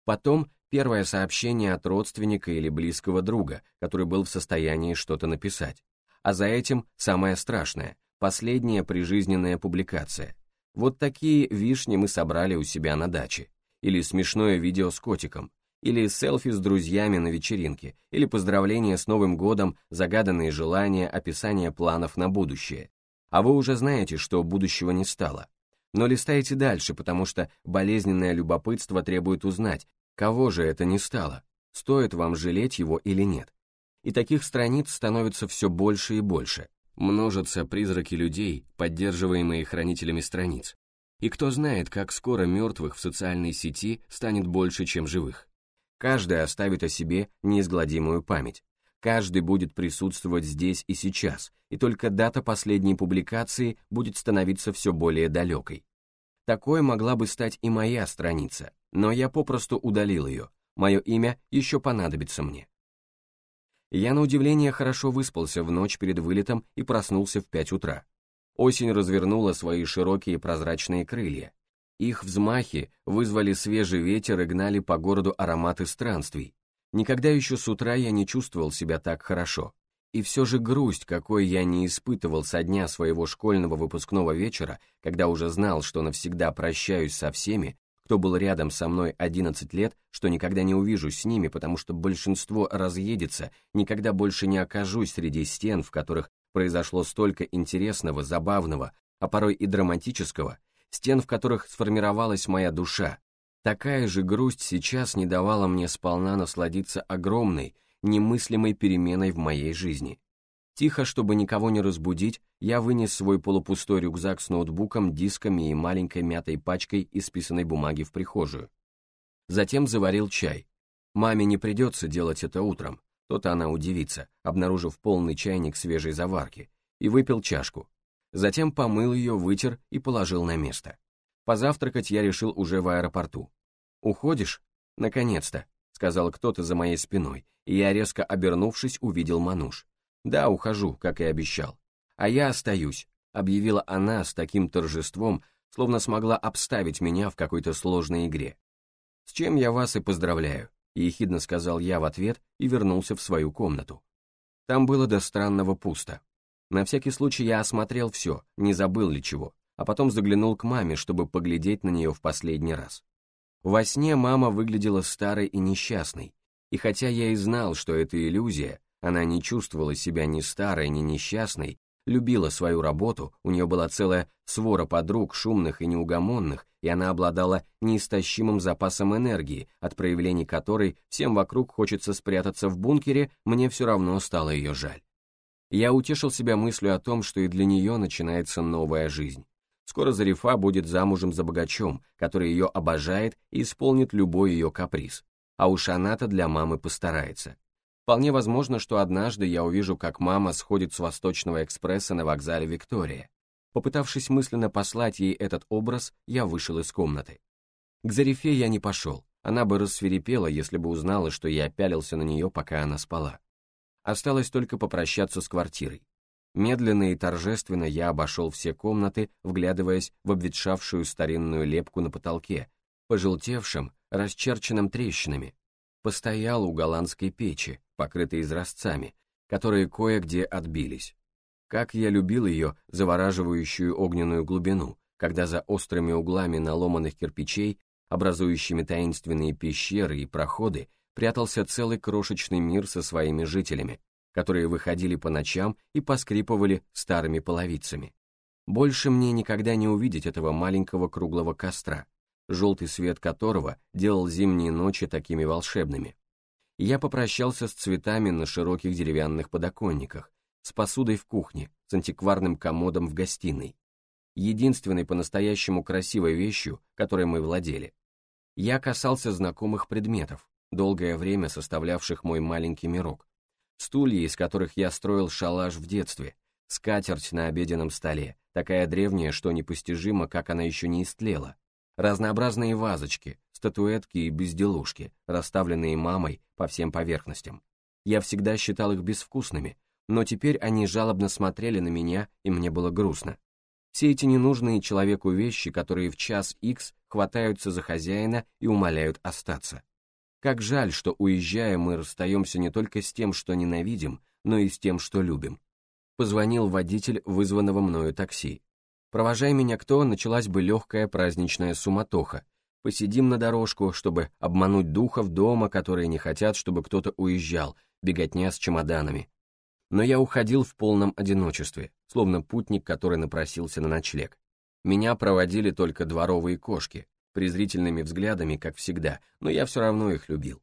Потом первое сообщение от родственника или близкого друга, который был в состоянии что-то написать. А за этим самое страшное, последняя прижизненная публикация. Вот такие вишни мы собрали у себя на даче. Или смешное видео с котиком, или селфи с друзьями на вечеринке, или поздравления с Новым годом, загаданные желания, описание планов на будущее. А вы уже знаете, что будущего не стало. Но листайте дальше, потому что болезненное любопытство требует узнать, кого же это не стало, стоит вам жалеть его или нет. И таких страниц становится все больше и больше. Множатся призраки людей, поддерживаемые хранителями страниц. И кто знает, как скоро мертвых в социальной сети станет больше, чем живых. Каждый оставит о себе неизгладимую память. Каждый будет присутствовать здесь и сейчас, и только дата последней публикации будет становиться все более далекой. Такой могла бы стать и моя страница, но я попросту удалил ее, мое имя еще понадобится мне. Я на удивление хорошо выспался в ночь перед вылетом и проснулся в 5 утра. Осень развернула свои широкие прозрачные крылья, их взмахи вызвали свежий ветер и гнали по городу ароматы странствий. Никогда еще с утра я не чувствовал себя так хорошо. И все же грусть, какой я не испытывал со дня своего школьного выпускного вечера, когда уже знал, что навсегда прощаюсь со всеми, кто был рядом со мной 11 лет, что никогда не увижусь с ними, потому что большинство разъедется, никогда больше не окажусь среди стен, в которых произошло столько интересного, забавного, а порой и драматического, стен в которых сформировалась моя душа. Такая же грусть сейчас не давала мне сполна насладиться огромной, немыслимой переменой в моей жизни. Тихо, чтобы никого не разбудить, я вынес свой полупустой рюкзак с ноутбуком, дисками и маленькой мятой пачкой исписанной бумаги в прихожую. Затем заварил чай. Маме не придется делать это утром, то-то она удивится, обнаружив полный чайник свежей заварки, и выпил чашку, Затем помыл ее, вытер и положил на место. Позавтракать я решил уже в аэропорту. «Уходишь?» «Наконец-то», — сказал кто-то за моей спиной, и я, резко обернувшись, увидел Мануш. «Да, ухожу, как и обещал». «А я остаюсь», — объявила она с таким торжеством, словно смогла обставить меня в какой-то сложной игре. «С чем я вас и поздравляю», — ехидно сказал я в ответ и вернулся в свою комнату. Там было до странного пусто. На всякий случай я осмотрел все, не забыл ли чего, а потом заглянул к маме, чтобы поглядеть на нее в последний раз. Во сне мама выглядела старой и несчастной, и хотя я и знал, что это иллюзия, она не чувствовала себя ни старой, ни несчастной, любила свою работу, у нее была целая свора подруг, шумных и неугомонных, и она обладала неистощимым запасом энергии, от проявлений которой всем вокруг хочется спрятаться в бункере, мне все равно стало ее жаль. Я утешил себя мыслью о том, что и для нее начинается новая жизнь. Скоро Зарифа будет замужем за богачом, который ее обожает и исполнит любой ее каприз. А уж она-то для мамы постарается. Вполне возможно, что однажды я увижу, как мама сходит с Восточного экспресса на вокзале Виктория. Попытавшись мысленно послать ей этот образ, я вышел из комнаты. К Зарифе я не пошел. Она бы рассверепела, если бы узнала, что я пялился на нее, пока она спала. Осталось только попрощаться с квартирой. Медленно и торжественно я обошел все комнаты, вглядываясь в обветшавшую старинную лепку на потолке, пожелтевшим, расчерченным трещинами. Постоял у голландской печи, покрытой изразцами, которые кое-где отбились. Как я любил ее завораживающую огненную глубину, когда за острыми углами наломанных кирпичей, образующими таинственные пещеры и проходы, прятался целый крошечный мир со своими жителями, которые выходили по ночам и поскрипывали старыми половицами. Больше мне никогда не увидеть этого маленького круглого костра, желтый свет которого делал зимние ночи такими волшебными. Я попрощался с цветами на широких деревянных подоконниках, с посудой в кухне, с антикварным комодом в гостиной. Единственной по-настоящему красивой вещью, которой мы владели. Я касался знакомых предметов, долгое время составлявших мой маленький мирок, стулья, из которых я строил шалаш в детстве, скатерть на обеденном столе, такая древняя, что непостижимо, как она еще не истлела, разнообразные вазочки, статуэтки и безделушки, расставленные мамой по всем поверхностям. Я всегда считал их безвкусными, но теперь они жалобно смотрели на меня, и мне было грустно. Все эти ненужные человеку вещи, которые в час X хватаются за хозяина и умоляют остаться. Как жаль, что уезжая мы расстаемся не только с тем, что ненавидим, но и с тем, что любим. Позвонил водитель вызванного мною такси. Провожай меня кто, началась бы легкая праздничная суматоха. Посидим на дорожку, чтобы обмануть духов дома, которые не хотят, чтобы кто-то уезжал, беготня с чемоданами. Но я уходил в полном одиночестве, словно путник, который напросился на ночлег. Меня проводили только дворовые кошки, презрительными взглядами, как всегда, но я все равно их любил.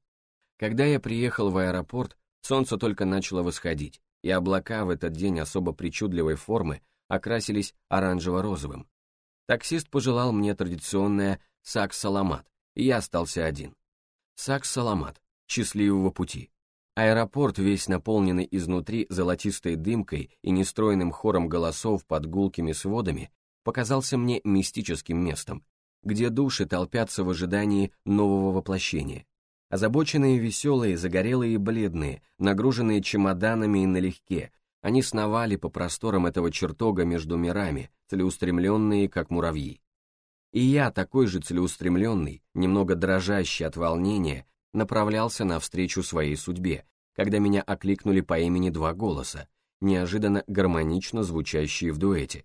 Когда я приехал в аэропорт, солнце только начало восходить, и облака в этот день особо причудливой формы окрасились оранжево-розовым. Таксист пожелал мне традиционное «Сакс-Саламат», и я остался один. «Сакс-Саламат», счастливого пути. Аэропорт, весь наполненный изнутри золотистой дымкой и нестроенным хором голосов под гулкими сводами, показался мне мистическим местом, где души толпятся в ожидании нового воплощения. Озабоченные, веселые, загорелые и бледные, нагруженные чемоданами и налегке, они сновали по просторам этого чертога между мирами, целеустремленные, как муравьи. И я, такой же целеустремленный, немного дрожащий от волнения, направлялся навстречу своей судьбе, когда меня окликнули по имени два голоса, неожиданно гармонично звучащие в дуэте.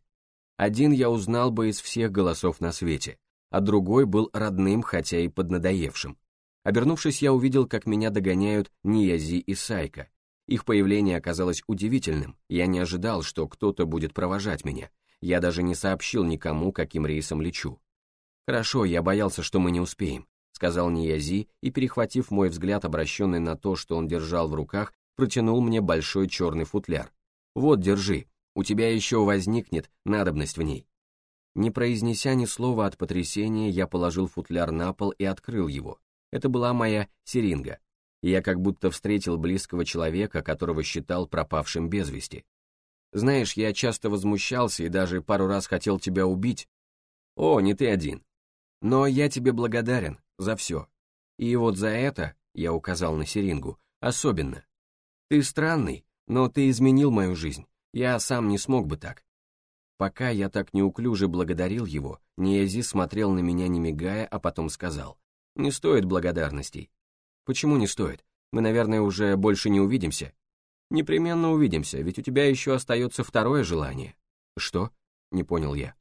Один я узнал бы из всех голосов на свете, а другой был родным, хотя и поднадоевшим. Обернувшись, я увидел, как меня догоняют Ниязи и Сайка, их появление оказалось удивительным, я не ожидал, что кто-то будет провожать меня. Я даже не сообщил никому, каким рейсом лечу. «Хорошо, я боялся, что мы не успеем», — сказал Ниязи и, перехватив мой взгляд, обращенный на то, что он держал в руках, протянул мне большой черный футляр. «Вот, держи, у тебя еще возникнет надобность в ней». Не произнеся ни слова от потрясения, я положил футляр на пол и открыл его. Это была моя серинга, я как будто встретил близкого человека, которого считал пропавшим без вести. Знаешь, я часто возмущался и даже пару раз хотел тебя убить. О, не ты один. Но я тебе благодарен за все. И вот за это, я указал на Серингу, особенно. Ты странный, но ты изменил мою жизнь. Я сам не смог бы так. Пока я так неуклюже благодарил его, Ниази смотрел на меня не мигая, а потом сказал, «Не стоит благодарностей. Почему не стоит? Мы, наверное, уже больше не увидимся. Непременно увидимся, ведь у тебя еще остается второе желание. Что? Не понял я.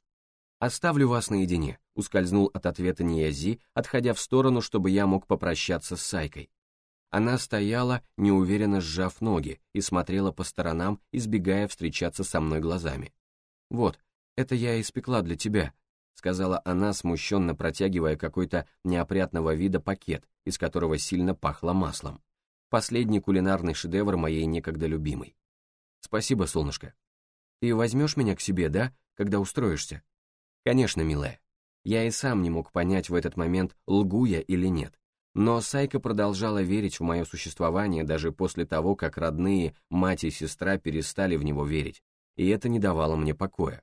Оставлю вас наедине, ускользнул от ответа Ниязи, отходя в сторону, чтобы я мог попрощаться с Сайкой. Она стояла, неуверенно сжав ноги, и смотрела по сторонам, избегая встречаться со мной глазами. «Вот, это я испекла для тебя», — сказала она, смущенно протягивая какой-то неопрятного вида пакет, из которого сильно пахло маслом. Последний кулинарный шедевр моей некогда любимой. «Спасибо, солнышко. Ты возьмешь меня к себе, да, когда устроишься?» «Конечно, милая». Я и сам не мог понять в этот момент, лгу я или нет. Но Сайка продолжала верить в мое существование даже после того, как родные, мать и сестра перестали в него верить, и это не давало мне покоя.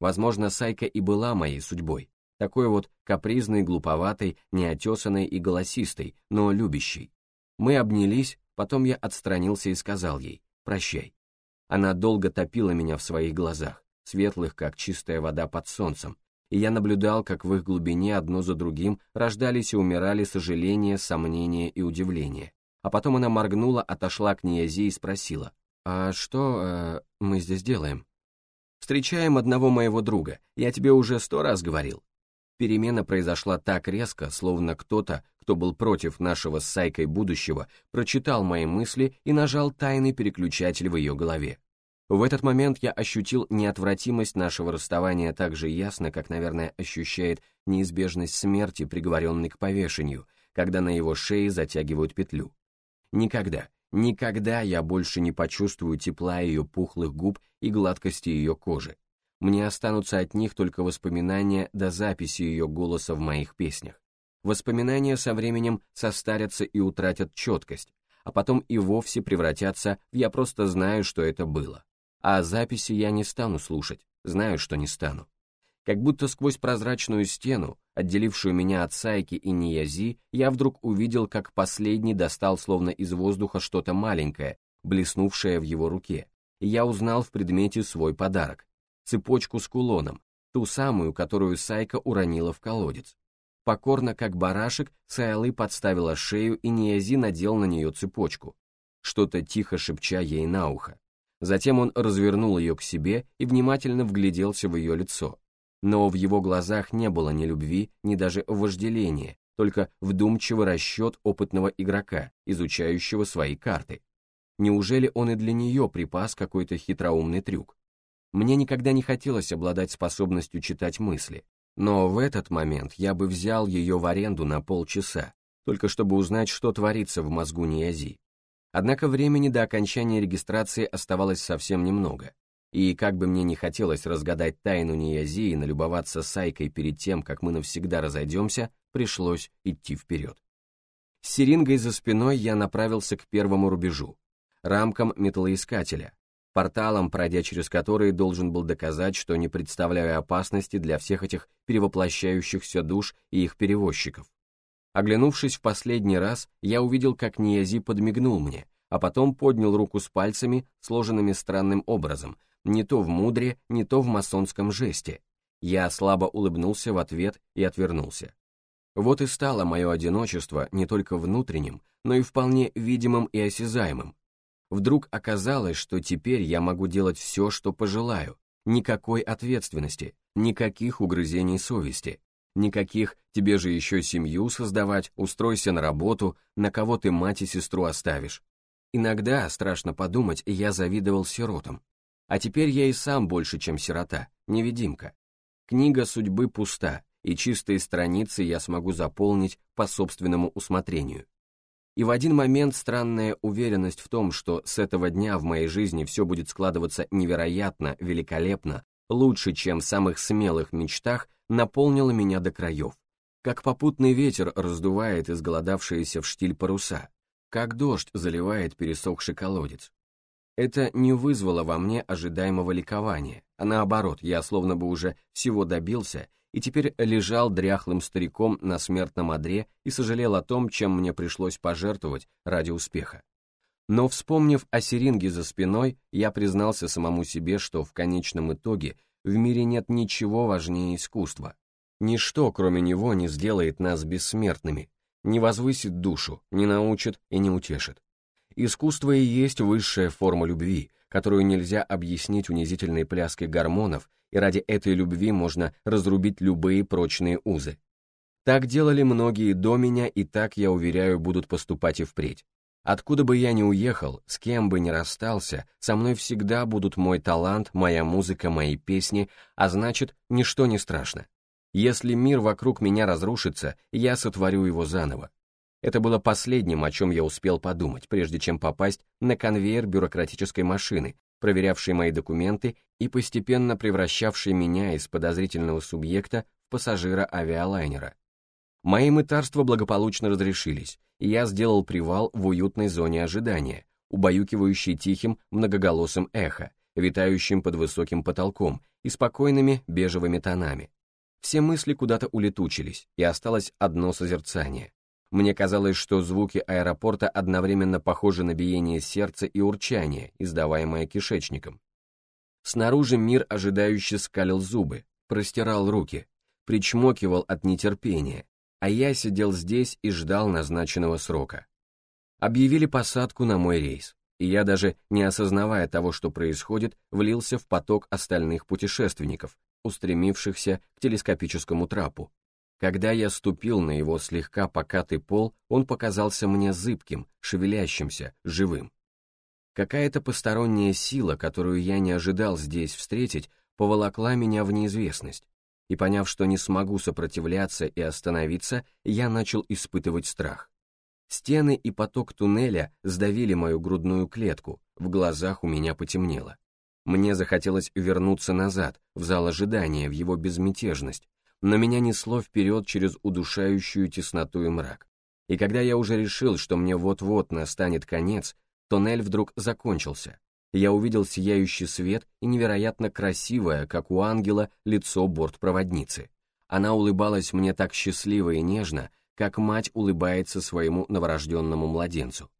Возможно, Сайка и была моей судьбой, такой вот капризной, глуповатой, неотесанной и голосистой, но любящей. Мы обнялись, потом я отстранился и сказал ей «прощай». Она долго топила меня в своих глазах, светлых, как чистая вода под солнцем, и я наблюдал, как в их глубине одно за другим рождались и умирали сожаления, сомнения и удивление. А потом она моргнула, отошла к Ниязи и спросила, «А что э, мы здесь делаем?» Встречаем одного моего друга, я тебе уже сто раз говорил. Перемена произошла так резко, словно кто-то, кто был против нашего с Сайкой будущего, прочитал мои мысли и нажал тайный переключатель в ее голове. В этот момент я ощутил неотвратимость нашего расставания так же ясно, как, наверное, ощущает неизбежность смерти, приговоренный к повешению, когда на его шее затягивают петлю. Никогда, Никогда я больше не почувствую тепла ее пухлых губ и гладкости ее кожи. Мне останутся от них только воспоминания до записи ее голоса в моих песнях. Воспоминания со временем состарятся и утратят четкость, а потом и вовсе превратятся в «я просто знаю, что это было». А записи я не стану слушать, знаю, что не стану. Как будто сквозь прозрачную стену, отделившую меня от Сайки и Ниязи, я вдруг увидел, как последний достал словно из воздуха что-то маленькое, блеснувшее в его руке, и я узнал в предмете свой подарок — цепочку с кулоном, ту самую, которую Сайка уронила в колодец. Покорно, как барашек, Сайлы подставила шею, и Ниязи надел на нее цепочку, что-то тихо шепча ей на ухо. Затем он развернул ее к себе и внимательно вгляделся в ее лицо. Но в его глазах не было ни любви, ни даже вожделения, только вдумчивый расчет опытного игрока, изучающего свои карты. Неужели он и для нее припас какой-то хитроумный трюк? Мне никогда не хотелось обладать способностью читать мысли, но в этот момент я бы взял ее в аренду на полчаса, только чтобы узнать, что творится в мозгу Ниязи. Однако времени до окончания регистрации оставалось совсем немного, и как бы мне не хотелось разгадать тайну Ниязи и налюбоваться Сайкой перед тем, как мы навсегда разойдемся, пришлось идти вперед. С серингой за спиной я направился к первому рубежу, рамкам металлоискателя, порталом, пройдя через который должен был доказать, что не представляю опасности для всех этих перевоплощающихся душ и их перевозчиков. Оглянувшись в последний раз, я увидел, как Ниязи подмигнул мне, а потом поднял руку с пальцами, сложенными странным образом, не то в мудре, не то в масонском жесте. Я слабо улыбнулся в ответ и отвернулся. Вот и стало мое одиночество не только внутренним, но и вполне видимым и осязаемым. Вдруг оказалось, что теперь я могу делать все, что пожелаю, никакой ответственности, никаких угрызений совести, Никаких «тебе же еще семью создавать, устройся на работу, на кого ты мать и сестру оставишь». Иногда, страшно подумать, я завидовал сиротам. А теперь я и сам больше, чем сирота, невидимка. Книга судьбы пуста, и чистые страницы я смогу заполнить по собственному усмотрению. И в один момент странная уверенность в том, что с этого дня в моей жизни все будет складываться невероятно, великолепно, лучше, чем в самых смелых мечтах, наполнила меня до краев. Как попутный ветер раздувает изголодавшиеся в штиль паруса, как дождь заливает пересохший колодец. Это не вызвало во мне ожидаемого ликования, а наоборот, я словно бы уже всего добился и теперь лежал дряхлым стариком на смертном одре и сожалел о том, чем мне пришлось пожертвовать ради успеха. Но вспомнив о серинге за спиной, я признался самому себе, что в конечном итоге в мире нет ничего важнее искусства. Ничто, кроме него, не сделает нас бессмертными, не возвысит душу, не научит и не утешит. Искусство и есть высшая форма любви, которую нельзя объяснить унизительной пляской гормонов, и ради этой любви можно разрубить любые прочные узы. Так делали многие до меня, и так, я уверяю, будут поступать и впредь. Откуда бы я ни уехал, с кем бы ни расстался, со мной всегда будут мой талант, моя музыка, мои песни, а значит, ничто не страшно. Если мир вокруг меня разрушится, я сотворю его заново. Это было последним, о чем я успел подумать, прежде чем попасть на конвейер бюрократической машины, проверявшей мои документы и постепенно превращавшей меня из подозрительного субъекта в пассажира авиалайнера. Мои мытарства благополучно разрешились, и я сделал привал в уютной зоне ожидания, убаюкивающей тихим многоголосым эхо, витающим под высоким потолком и спокойными бежевыми тонами. Все мысли куда-то улетучились, и осталось одно созерцание. Мне казалось, что звуки аэропорта одновременно похожи на биение сердца и урчание, издаваемое кишечником. Снаружи мир ожидающе скалил зубы, простирал руки, причмокивал от нетерпения, а я сидел здесь и ждал назначенного срока. Объявили посадку на мой рейс, и я даже, не осознавая того, что происходит, влился в поток остальных путешественников, устремившихся к телескопическому трапу. Когда я ступил на его слегка покатый пол, он показался мне зыбким, шевелящимся, живым. Какая-то посторонняя сила, которую я не ожидал здесь встретить, поволокла меня в неизвестность и поняв, что не смогу сопротивляться и остановиться, я начал испытывать страх. Стены и поток туннеля сдавили мою грудную клетку, в глазах у меня потемнело. Мне захотелось вернуться назад, в зал ожидания, в его безмятежность, но меня несло вперед через удушающую тесноту и мрак. И когда я уже решил, что мне вот-вот настанет конец, туннель вдруг закончился, я увидел сияющий свет и невероятно красивое, как у ангела, лицо бортпроводницы. Она улыбалась мне так счастливо и нежно, как мать улыбается своему новорожденному младенцу.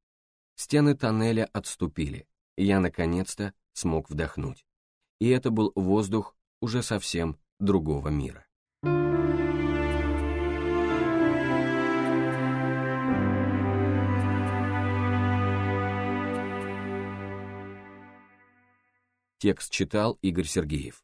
Стены тоннеля отступили, и я наконец-то смог вдохнуть. И это был воздух уже совсем другого мира. Текст читал Игорь Сергеев.